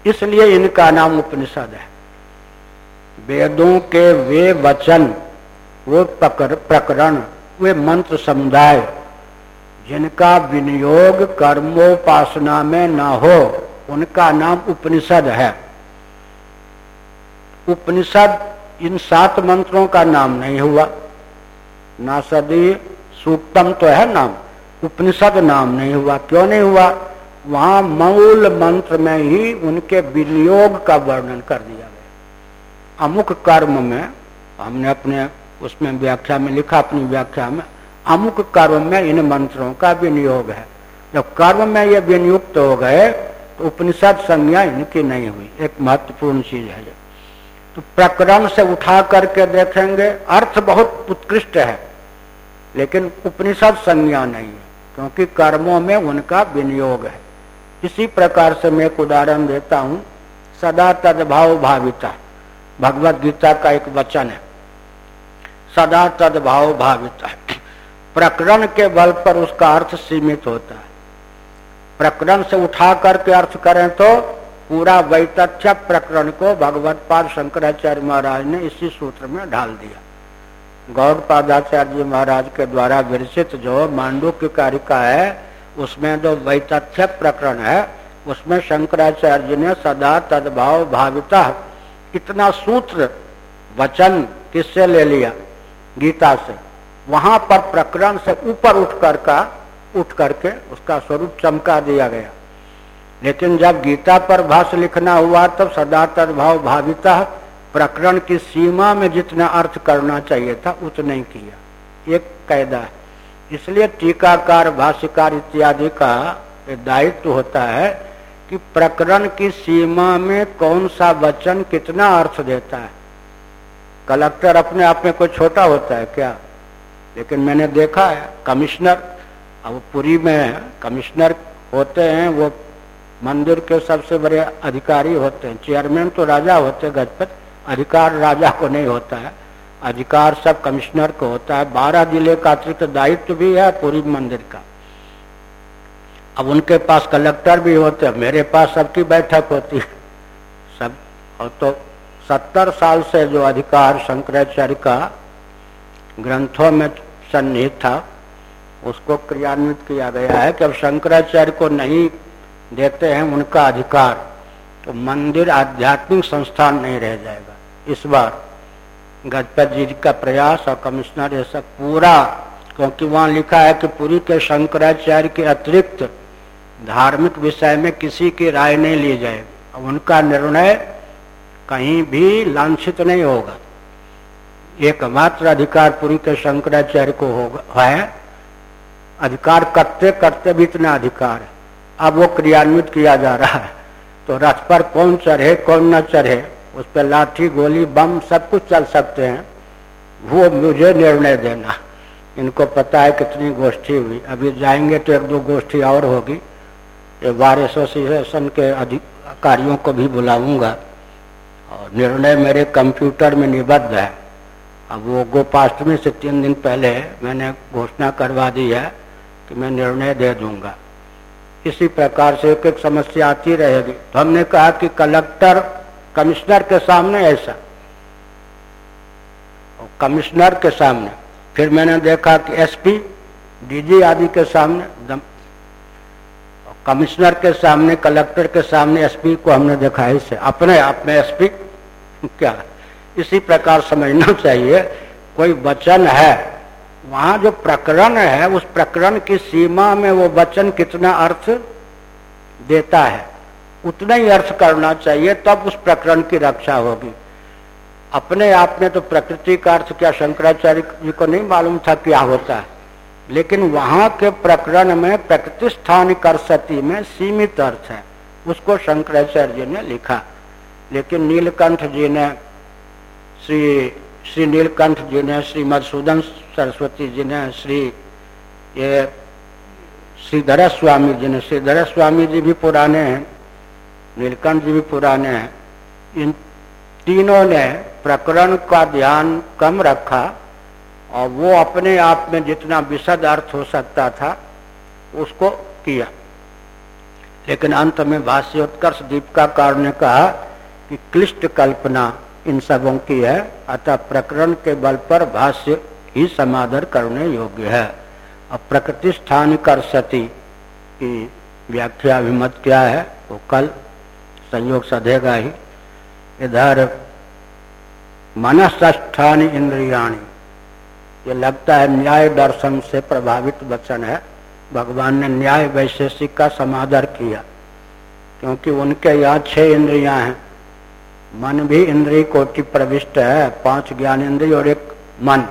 इसलिए इनका नाम उपनिषद है। वेदों के वे वचन, वो प्रकरण, वे मंत्र समुदाय, जिनका विनियोग कर्मोपासना में न हो, उनका नाम उपनिषद है। उपनिषद इन सात मंत्रों का नाम नहीं हुआ। नासदी सूक्तम तो है नाम। उपनिषद नाम नहीं हुआ। क्यों नहीं हुआ? वहाँ मूल मंत्र में ही उनके विनियोग का वर्णन कर दिया गया। अमुक कर्म में, हमने अपने उसमें व्याख्या में लिखा, अपनी व्याख्या में, अमुक कर्म में इन मंत्रों का विनियोग है। जब कर्म में ये विनियुक्त हो गए तो उपनिषद संज्ञा इनकी नहीं हुई। एक महत्वपूर्ण चीज़ है। तो प्रकरण से उठा करके देखेंगे, अर्थ बहुत उत्कृष्ट है, लेकिन उपनिषद संज्ञा नहीं है, क्योंकि कर्मों में उनका विनियोग है। इसी प्रकार से मैं एक उदाहरण देता हूँ, सदा तदभाव भाविता। भगवत गीता का एक वचन है, सदा तदभाव भाविता। प्रकरण के बल पर उसका अर्थ सीमित होता है। प्रकरण से उठा करके अर्थ करें तो पूरा वैतथ्य प्रकरण को भगवत पाद शंकराचार्य महाराज ने इसी सूत्र में ढाल दिया। गौड़ पादाचार्य महाराज के द्वारा विरचित जो मांडू की कारिका है, उसमें जो वैतथ्य प्रकरण है, उसमें शंकराचार्य ने सदा तदभाव भाविता इतना सूत्र, वचन किससे ले लिया? गीता से। वहाँ पर प्रकरण से ऊपर उठ कर का उठ करके उसका स्वरूप चमका दिया गया। लेकिन जब गीता पर भाष्य लिखना हुआ, तब सदा तदभाव भाविता प्रकरण की सीमा में जितना अर्थ करना चाहिए था, उतना ही किया। एक कायदा है। इसलिए टीकाकार, भाष्यकार इत्यादि का दायित्व होता है कि प्रकरण की सीमा में कौन सा वचन कितना अर्थ देता है। कलेक्टर अपने आप में कोई छोटा होता है क्या? लेकिन मैंने देखा है, कमिश्नर, अब पुरी में कमिश्नर होते हैं, वो मंदिर के सबसे बड़े अधिकारी होते हैं। चेयरमैन तो राजा होते हैं, गजपत। अधिकार राजा को नहीं होता है। अधिकार सब कमिश्नर को होता है। बारह ज़िले का अतिरिक्त दायित्व भी है पूरी मंदिर का। अब उनके पास कलेक्टर भी होते हैं। मेरे पास सबकी बैठक होती है। सब, और तो सत्तर साल से जो अधिकार शंकराचार्य का ग्रंथों में सन्निहित था, उसको क्रियान्वित किया गया है कि अब शंकराचार्य को नहीं देते हैं उनका अधिकार। तो मंदिर आध्यात्मिक संस्थान नहीं रह जाएगा। इस बार गजपत जी का प्रयास और कमिश्नर ये सब पूरा, क्योंकि वहाँ लिखा है कि पूरी के शंकराचार्य के अतिरिक्त धार्मिक विषय में किसी की राय नहीं ली जाए उनका निर्णय कहीं भी लांछित नहीं होगा। एकमात्र अधिकार पूरी के शंकराचार्य को होगा, है। अधिकार करते करते भी इतना अधिकार है। अब वो क्रियान्वित किया जा रहा है। तो रथ पर कौन चढ़े, कौन न चढ़े, उस पर लाठी, गोली, बम, सब कुछ चल सकते हैं। वो मुझे निर्णय देना। इनको पता है कितनी गोष्ठी हुई। अभी जाएँगे तो एक दो गोष्ठी और होगी। ये बार एसोसिएशन के अधिकारियों को भी बुलाऊँगा। और निर्णय मेरे कंप्यूटर में निबद्ध है। अब वो गोपाष्टमी से तीन दिन पहले मैंने घोषणा करवा दी है कि मैं निर्णय दे दूँगा। इसी प्रकार से एक एक समस्या आती रहेगी। तो हमने कहा कि कलेक्टर, कमिश्नर के सामने ऐसा। कमिश्नर के सामने। फिर मैंने देखा कि एसपी, डीजी आदि के सामने कमिश्नर के सामने, कलेक्टर के सामने एसपी को हमने देखा इसे अपने आप में एसपी, <laughs> क्या? इसी प्रकार समझना चाहिए, कोई वचन है वहाँ जो प्रकरण है, उस प्रकरण की सीमा में वो वचन कितना अर्थ देता है, उतना ही अर्थ करना चाहिए, तब उस प्रकरण की रक्षा होगी। अपने आप में तो प्रकृति का अर्थ क्या, शंकराचार्य जी को नहीं मालूम था क्या होता है, लेकिन वहाँ के प्रकरण में प्रकृति स्थान कर सती में सीमित अर्थ है, उसको शंकराचार्य जी ने लिखा। लेकिन नीलकंठ जी ने, श्री श्री नीलकंठ जी ने श्री मधुसूदन सरस्वती जी ने, श्री, ये श्रीधर स्वामी जी ने श्रीधर स्वामी जी भी पुराने हैं, नीलकंठ जी भी पुराने हैं, इन तीनों ने प्रकरण का ध्यान कम रखा और वो अपने आप में जितना विशद अर्थ हो सकता था, उसको किया। लेकिन अंत में भाष्योत्कर्ष दीपिकाकार ने कहा कि क्लिष्ट कल्पना इन सबों की है, अतः प्रकरण के बल पर भाष्य ही समाधर करने योग्य है। अब प्रकृति स्थान कर सती। की व्याख्या अभिमत क्या है, वो कल संयोग सधेगा ही। इधर मनस्थान इंद्रियाणी। ये लगता है न्याय दर्शन से प्रभावित वचन है। भगवान ने न्याय वैशेषिक का समादर किया। क्योंकि उनके यहाँ छह इंद्रियाँ हैं। मन भी इंद्रिय कोटि प्रविष्ट है, पाँच ज्ञान इंद्रिय और एक मन।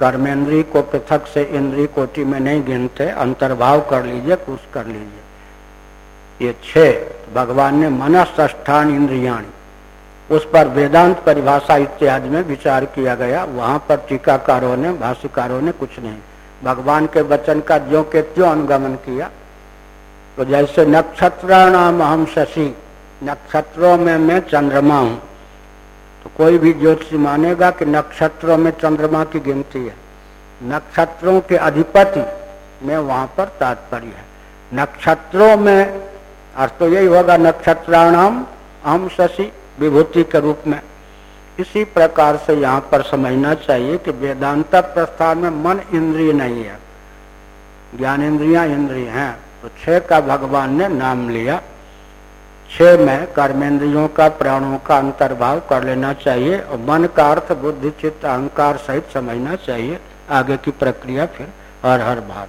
कर्मेंद्रिय को पृथक से इंद्री कोटि में नहीं गिनते, अंतर्भाव कर लीजिए कुछ कर लीजिए। ये छह, भगवान ने मनस्थान इंद्रियाणी। उस पर वेदांत परिभाषा इत्यादि में विचार किया गया। वहाँ पर टीकाकारों ने, भाष्यकारों ने कुछ नहीं। भगवान के वचन का जो के त्यों अनुगमन किया। तो जैसे नक्षत्राणाम हम शशि, नक्षत्रों में मैं चंद्रमा हूँ। तो कोई भी ज्योतिष मानेगा कि नक्षत्रों में चंद्रमा की गिनती है। नक्षत्रों के अधिपति में वहाँ पर तात्पर्य है। नक्षत्रों में अर्थ तो यही होगा, नक्षत्राणाम हम शशि विभूति के रूप में। इसी प्रकार से यहाँ पर समझना चाहिए कि वेदांत प्रस्थान में मन इंद्रिय नहीं है। ज्ञान इंद्रिया इंद्रिय हैं तो छह का भगवान ने नाम लिया। छह में कर्मेंद्रियों का, प्राणों का अंतर्भाव कर लेना चाहिए और मन का अर्थ, बुद्धि, चित्त, अहंकार सहित समझना चाहिए। आगे की प्रक्रिया फिर हर हर भाग